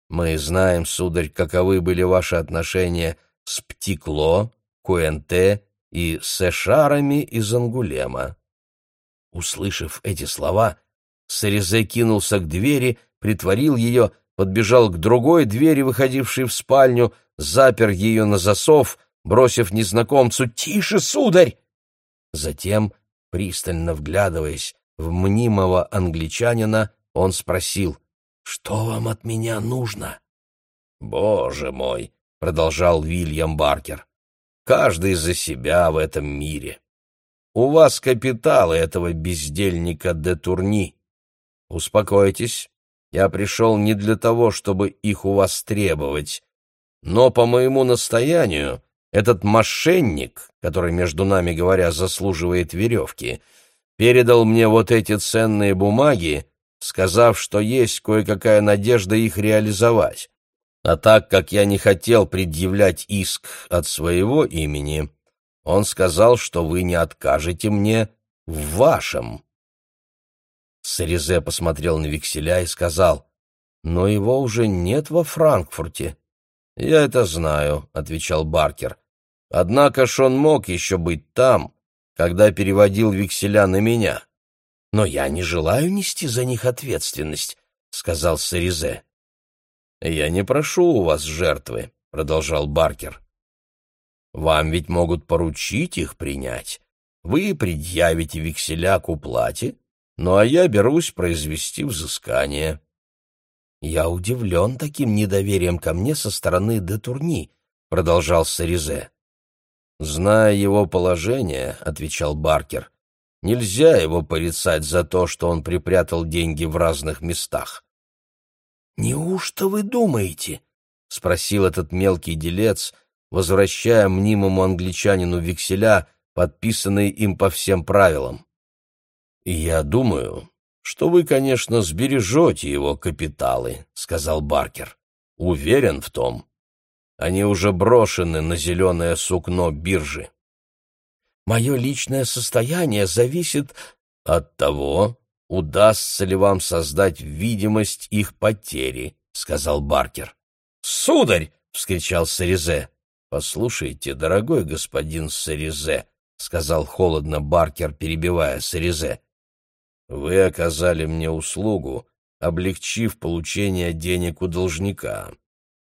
Мы знаем, сударь, каковы были ваши отношения с Птикло, Куэнте и с Эшарами из Ангулема. Услышав эти слова, Саризе кинулся к двери, притворил ее, подбежал к другой двери, выходившей в спальню, запер ее на засов, бросив незнакомцу «Тише, сударь!» Затем, пристально вглядываясь в мнимого англичанина, он спросил «Что вам от меня нужно?» «Боже мой!» — продолжал Вильям Баркер. «Каждый за себя в этом мире. У вас капиталы этого бездельника де Турни. Успокойтесь, я пришел не для того, чтобы их у вас требовать, но по моему настоянию этот мошенник, который, между нами говоря, заслуживает веревки, передал мне вот эти ценные бумаги, сказав, что есть кое-какая надежда их реализовать. А так как я не хотел предъявлять иск от своего имени, он сказал, что вы не откажете мне в вашем. Саризе посмотрел на векселя и сказал, «Но его уже нет во Франкфурте». «Я это знаю», — отвечал Баркер. «Однако ж он мог еще быть там, когда переводил векселя на меня». «Но я не желаю нести за них ответственность», — сказал Саризе. «Я не прошу у вас жертвы», — продолжал Баркер. Вам ведь могут поручить их принять. Вы предъявите векселя к уплате, ну а я берусь произвести взыскание. Я удивлен таким недоверием ко мне со стороны де Турни, продолжал Саризе. Зная его положение, отвечал Баркер, нельзя его порицать за то, что он припрятал деньги в разных местах. Неужто вы думаете? спросил этот мелкий делец, возвращая мнимому англичанину векселя, подписанные им по всем правилам. «И я думаю, что вы, конечно, сбережете его капиталы», — сказал Баркер. «Уверен в том. Они уже брошены на зеленое сукно биржи». Мое личное состояние зависит от того, удастся ли вам создать видимость их потери, — сказал Баркер. — Сударь! — вскричал Саризе. — Послушайте, дорогой господин Саризе, — сказал холодно Баркер, перебивая Саризе. — Вы оказали мне услугу, облегчив получение денег у должника.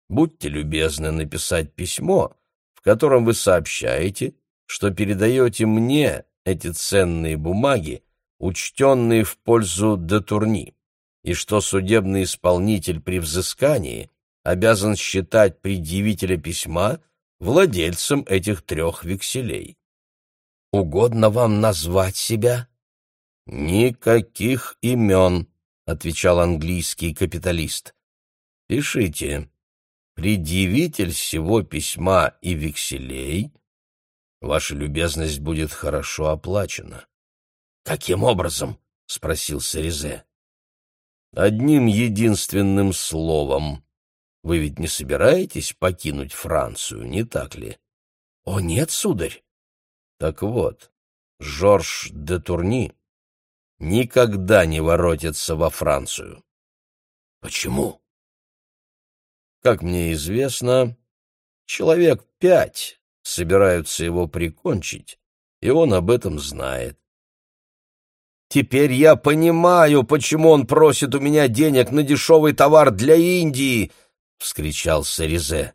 Будьте любезны написать письмо, в котором вы сообщаете, что передаете мне эти ценные бумаги, учтенные в пользу Детурни, и что судебный исполнитель при взыскании обязан считать предъявителя письма владельцем этих трех векселей. «Угодно вам назвать себя?» «Никаких имен», — отвечал английский капиталист. «Пишите, предъявитель всего письма и векселей, ваша любезность будет хорошо оплачена». «Каким образом?» — спросил Саризе. «Одним единственным словом. Вы ведь не собираетесь покинуть Францию, не так ли?» «О, нет, сударь!» «Так вот, Жорж де Турни никогда не воротится во Францию». «Почему?» Как мне известно, человек пять собираются его прикончить, и он об этом знает. Теперь я понимаю, почему он просит у меня денег на дешевый товар для Индии, — вскричал Саризе.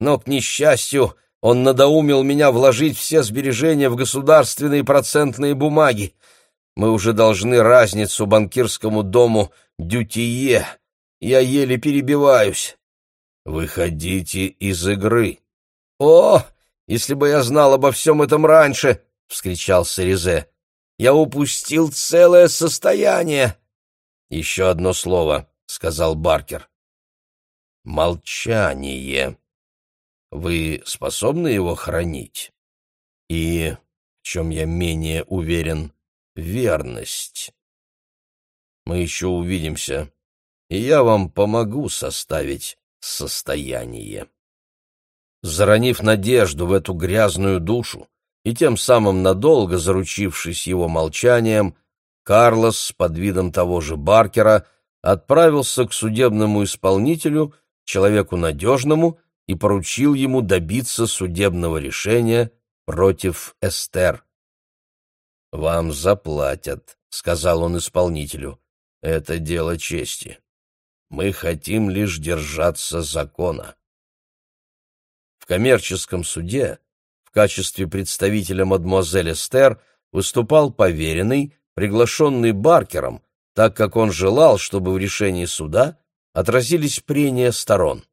Но, к несчастью, он надоумил меня вложить все сбережения в государственные процентные бумаги. Мы уже должны разницу банкирскому дому Дютие. Я еле перебиваюсь. Выходите из игры. О, если бы я знал обо всем этом раньше, — вскричал Саризе. Я упустил целое состояние. Еще одно слово, сказал Баркер. Молчание. Вы способны его хранить? И, в чем я менее уверен, верность. Мы еще увидимся, и я вам помогу составить состояние. Заронив надежду в эту грязную душу, и тем самым надолго заручившись его молчанием, Карлос под видом того же Баркера отправился к судебному исполнителю, человеку надежному, и поручил ему добиться судебного решения против Эстер. «Вам заплатят», — сказал он исполнителю. «Это дело чести. Мы хотим лишь держаться закона». В коммерческом суде в качестве представителя мадемуазель Эстер выступал поверенный, приглашенный Баркером, так как он желал, чтобы в решении суда отразились прения сторон.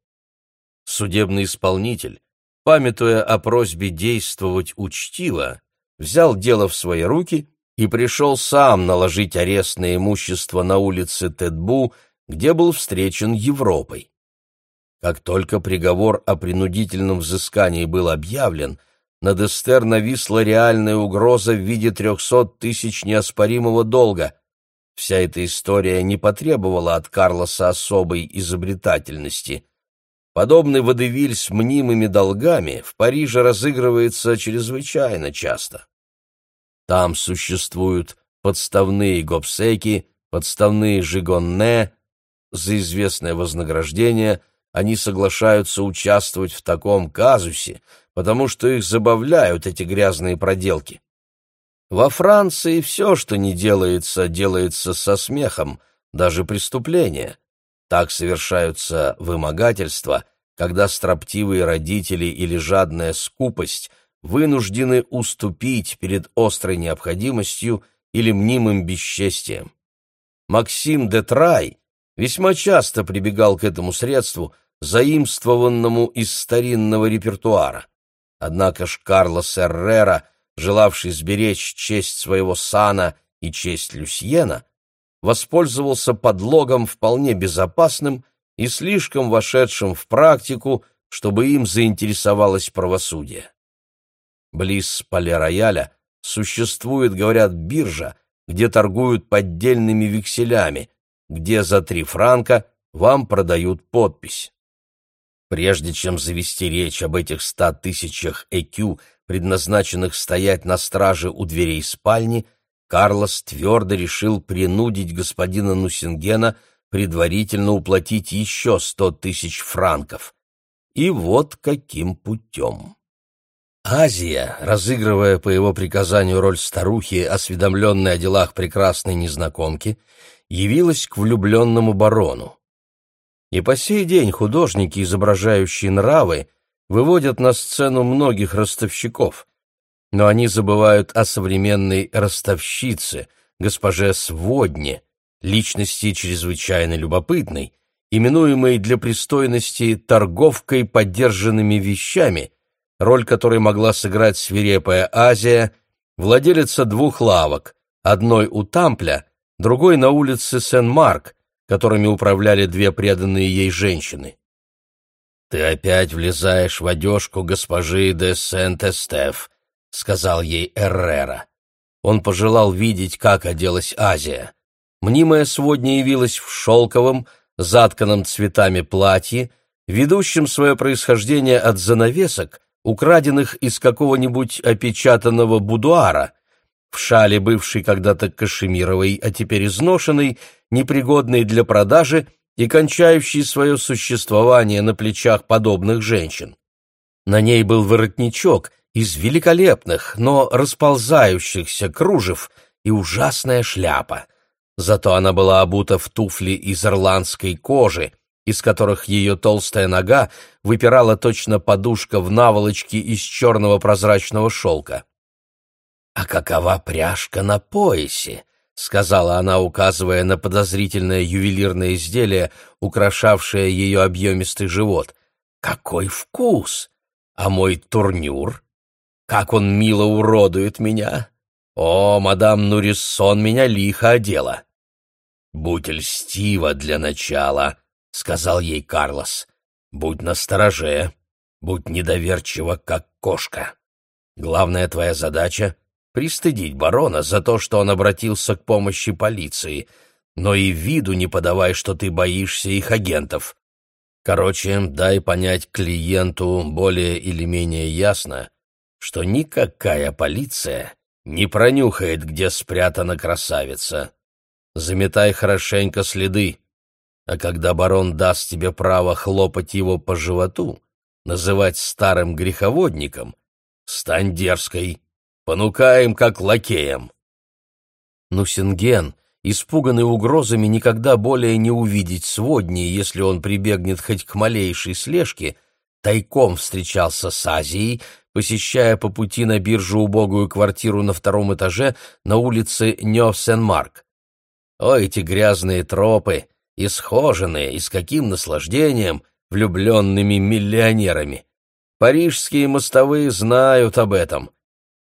Судебный исполнитель, памятуя о просьбе действовать учтиво, взял дело в свои руки и пришел сам наложить арест на имущество на улице Тедбу, где был встречен Европой. Как только приговор о принудительном взыскании был объявлен, над Эстер нависла реальная угроза в виде трехсот тысяч неоспоримого долга. Вся эта история не потребовала от Карлоса особой изобретательности. Подобный водевиль с мнимыми долгами в Париже разыгрывается чрезвычайно часто. Там существуют подставные гопсеки, подставные жигонне. За известное вознаграждение они соглашаются участвовать в таком казусе, потому что их забавляют эти грязные проделки. Во Франции все, что не делается, делается со смехом, даже преступления. Так совершаются вымогательства, когда строптивые родители или жадная скупость вынуждены уступить перед острой необходимостью или мнимым бесчестием. Максим де Трай весьма часто прибегал к этому средству, заимствованному из старинного репертуара. Однако ж Карлос Эррера, желавший сберечь честь своего сана и честь Люсьена, воспользовался подлогом вполне безопасным и слишком вошедшим в практику, чтобы им заинтересовалось правосудие. Близ Пале-Рояля существует, говорят, биржа, где торгуют поддельными векселями, где за три франка вам продают подпись. Прежде чем завести речь об этих ста тысячах ЭКЮ предназначенных стоять на страже у дверей спальни, Карлос твердо решил принудить господина Нусингена предварительно уплатить еще сто тысяч франков. И вот каким путем. Азия, разыгрывая по его приказанию роль старухи, осведомленной о делах прекрасной незнакомки, явилась к влюбленному барону. И по сей день художники, изображающие нравы, выводят на сцену многих ростовщиков, но они забывают о современной ростовщице, госпоже Сводне, личности чрезвычайно любопытной, именуемой для пристойности торговкой подержанными вещами, роль которой могла сыграть свирепая Азия, владелица двух лавок, одной у Тампля, другой на улице Сен-Марк, которыми управляли две преданные ей женщины. «Ты опять влезаешь в одежку госпожи де Сент-Эстеф», — сказал ей Эррера. Он пожелал видеть, как оделась Азия. Мнимая сводня явилась в шелковом, затканном цветами платье, ведущем свое происхождение от занавесок, украденных из какого-нибудь опечатанного будуара, в шале, бывшей когда-то кашемировой, а теперь изношенной, непригодной для продажи и кончающей свое существование на плечах подобных женщин. На ней был воротничок из великолепных, но расползающихся кружев и ужасная шляпа. Зато она была обута в туфли из ирландской кожи, из которых ее толстая нога выпирала точно подушка в наволочке из черного прозрачного шелка. «А какова пряжка на поясе?» — сказала она, указывая на подозрительное ювелирное изделие, украшавшее ее объемистый живот. «Какой вкус! А мой турнюр? Как он мило уродует меня! О, мадам Нуриссон меня лихо одела!» «Будь льстива для начала», — сказал ей Карлос. «Будь настороже, будь недоверчива, как кошка. Главная твоя задача пристыдить барона за то, что он обратился к помощи полиции, но и виду не подавай, что ты боишься их агентов. Короче, дай понять клиенту более или менее ясно, что никакая полиция не пронюхает, где спрятана красавица. Заметай хорошенько следы, а когда барон даст тебе право хлопать его по животу, называть старым греховодником, стань дерзкой Понукаем, как лакеем. Нусинген, испуганный угрозами никогда более не увидеть сводни, если он прибегнет хоть к малейшей слежке, тайком встречался с Азией, посещая по пути на биржу убогую квартиру на втором этаже на улице Нёв-Сен-Марк. О, эти грязные тропы, исхоженные, и с каким наслаждением, влюбленными миллионерами! Парижские мостовые знают об этом.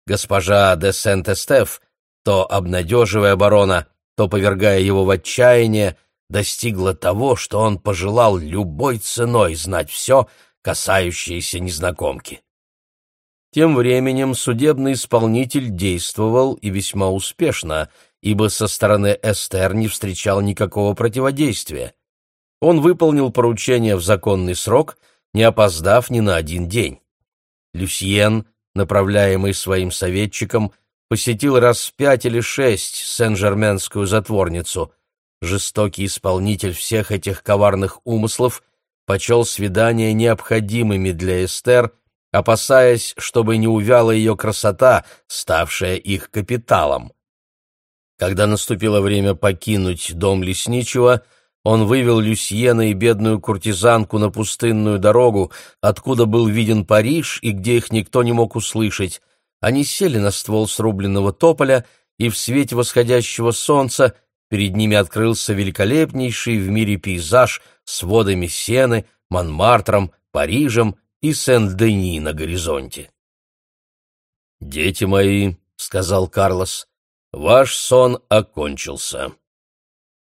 Госпожа де Сент-Эстеф, то обнадеживая барона, то повергая его в отчаяние, достигла того, что он пожелал любой ценой знать все, касающееся незнакомки. Тем временем судебный исполнитель действовал и весьма успешно, ибо со стороны Эстер не встречал никакого противодействия. Он выполнил поручение в законный срок, не опоздав ни на один день. Люсьен направляемый своим советчиком, посетил раз пять или шесть Сен-Жерменскую затворницу. Жестокий исполнитель всех этих коварных умыслов почел свидания необходимыми для Эстер, опасаясь, чтобы не увяла ее красота, ставшая их капиталом. Когда наступило время покинуть дом лесничего, он вывел Люсьена и бедную куртизанку на пустынную дорогу, откуда был виден Париж и где их никто не мог услышать. Они сели на ствол срубленного тополя, и в свете восходящего солнца перед ними открылся великолепнейший в мире пейзаж с водами Сены, Монмартром, Парижем и Сен-Дени на горизонте. «Дети мои», — сказал Карлос, — «ваш сон окончился».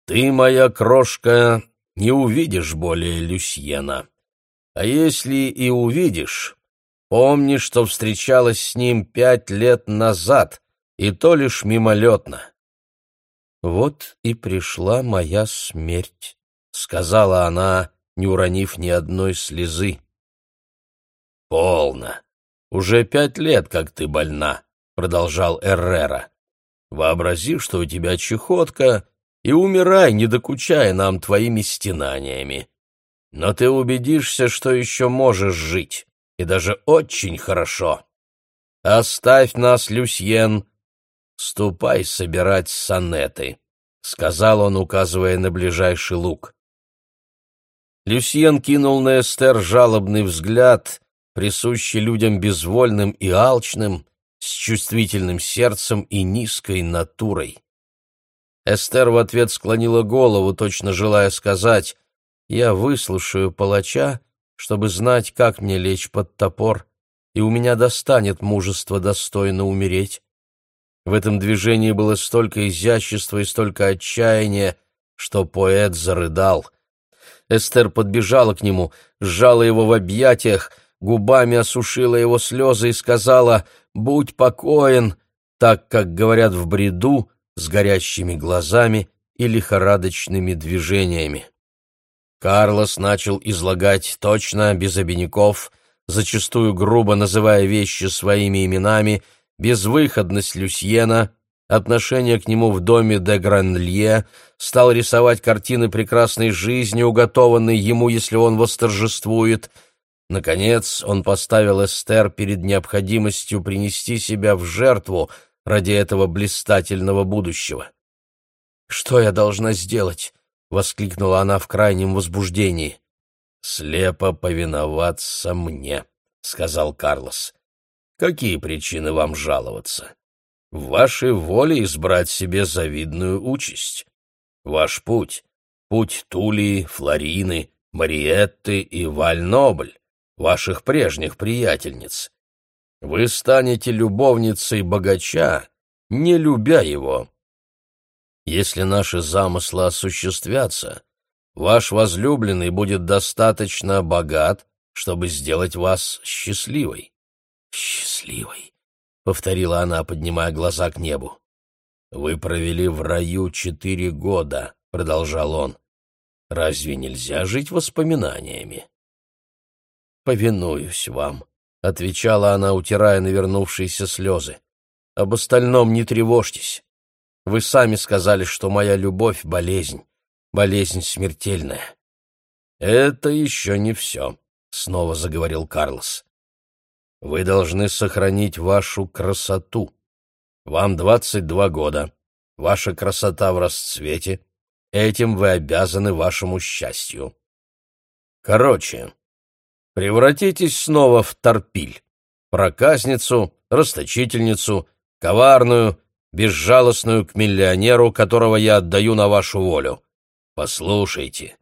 Ты, моя крошка, не увидишь более Люсьена. А если и увидишь, помни, что встречалась с ним пять лет назад, и то лишь мимолетно. «Вот и пришла моя смерть», — сказала она, не уронив ни одной слезы. «Полно! Уже пять лет, как ты больна, продолжал Эррера. Вообрази, что у тебя чехотка, и умирай, не докучая нам твоими стенаниями. Но ты убедишься, что еще можешь жить, и даже очень хорошо. Оставь нас, Люсьен, ступай собирать сонеты, — сказал он, указывая на ближайший луг. Люсьен кинул на Эстер жалобный взгляд, присущий людям безвольным и алчным, с чувствительным сердцем и низкой натурой. Эстер в ответ склонила голову, точно желая сказать «Я выслушаю палача, чтобы знать, как мне лечь под топор, и у меня достанет мужество достойно умереть». В этом движении было столько изящества и столько отчаяния, что поэт зарыдал. Эстер подбежала к нему, сжала его в объятиях, губами осушила его слезы и сказала «Будь покоен», так, как говорят в бреду, с горящими глазами и лихорадочными движениями. Карлос начал излагать точно, без обиняков, зачастую грубо называя вещи своими именами, безвыходность Люсьена, отношение к нему в доме де Гранлье, стал рисовать картины прекрасной жизни, уготованной ему, если он восторжествует. Наконец он поставил Эстер перед необходимостью принести себя в жертву — ради этого блистательного будущего. «Что я должна сделать?» — воскликнула она в крайнем возбуждении. «Слепо повиноваться мне», — сказал Карлос. «Какие причины вам жаловаться? В вашей воле избрать себе завидную участь. Ваш путь — путь Тулии, Флорины, Мариетты и Вальнобль, ваших прежних приятельниц. Вы станете любовницей богача, не любя его. Если наши замыслы осуществятся, ваш возлюбленный будет достаточно богат, чтобы сделать вас счастливой. Счастливой, повторила она, поднимая глаза к небу. Вы провели в раю четыре года, продолжал он. Разве нельзя жить воспоминаниями? Повинуюсь вам, — отвечала она, утирая навернувшиеся слезы. «Об остальном не тревожьтесь. Вы сами сказали, что моя любовь — болезнь, болезнь смертельная». «Это еще не все», — снова заговорил Карлос. «Вы должны сохранить вашу красоту. Вам двадцать два года. Ваша красота в расцвете. Этим вы обязаны вашему счастью. Короче, превратитесь снова в торпиль, проказницу, расточительницу, коварную, безжалостную к миллионеру, которого я отдаю на вашу волю. Послушайте,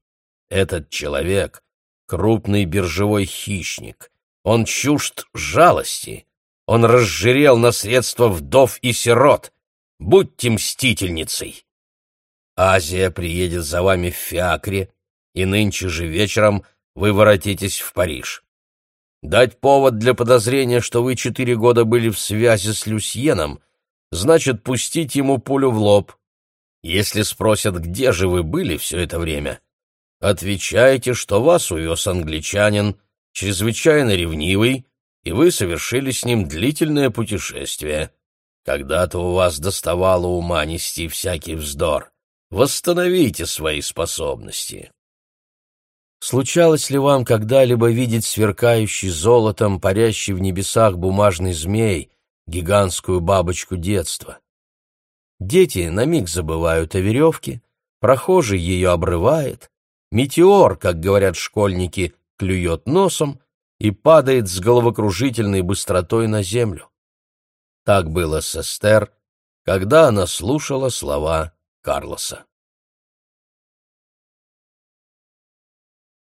этот человек — крупный биржевой хищник. Он чужд жалости. Он разжирел на средства вдов и сирот. Будьте мстительницей. Азия приедет за вами в Фиакре, и нынче же вечером — вы воротитесь в Париж. Дать повод для подозрения, что вы четыре года были в связи с Люсьеном, значит пустить ему пулю в лоб. Если спросят, где же вы были все это время, отвечайте, что вас увез англичанин, чрезвычайно ревнивый, и вы совершили с ним длительное путешествие. Когда-то у вас доставало ума нести всякий вздор. Восстановите свои способности. Случалось ли вам когда-либо видеть сверкающий золотом, парящий в небесах бумажный змей, гигантскую бабочку детства? Дети на миг забывают о веревке, прохожий ее обрывает, метеор, как говорят школьники, клюет носом и падает с головокружительной быстротой на землю. Так было с Эстер, когда она слушала слова Карлоса.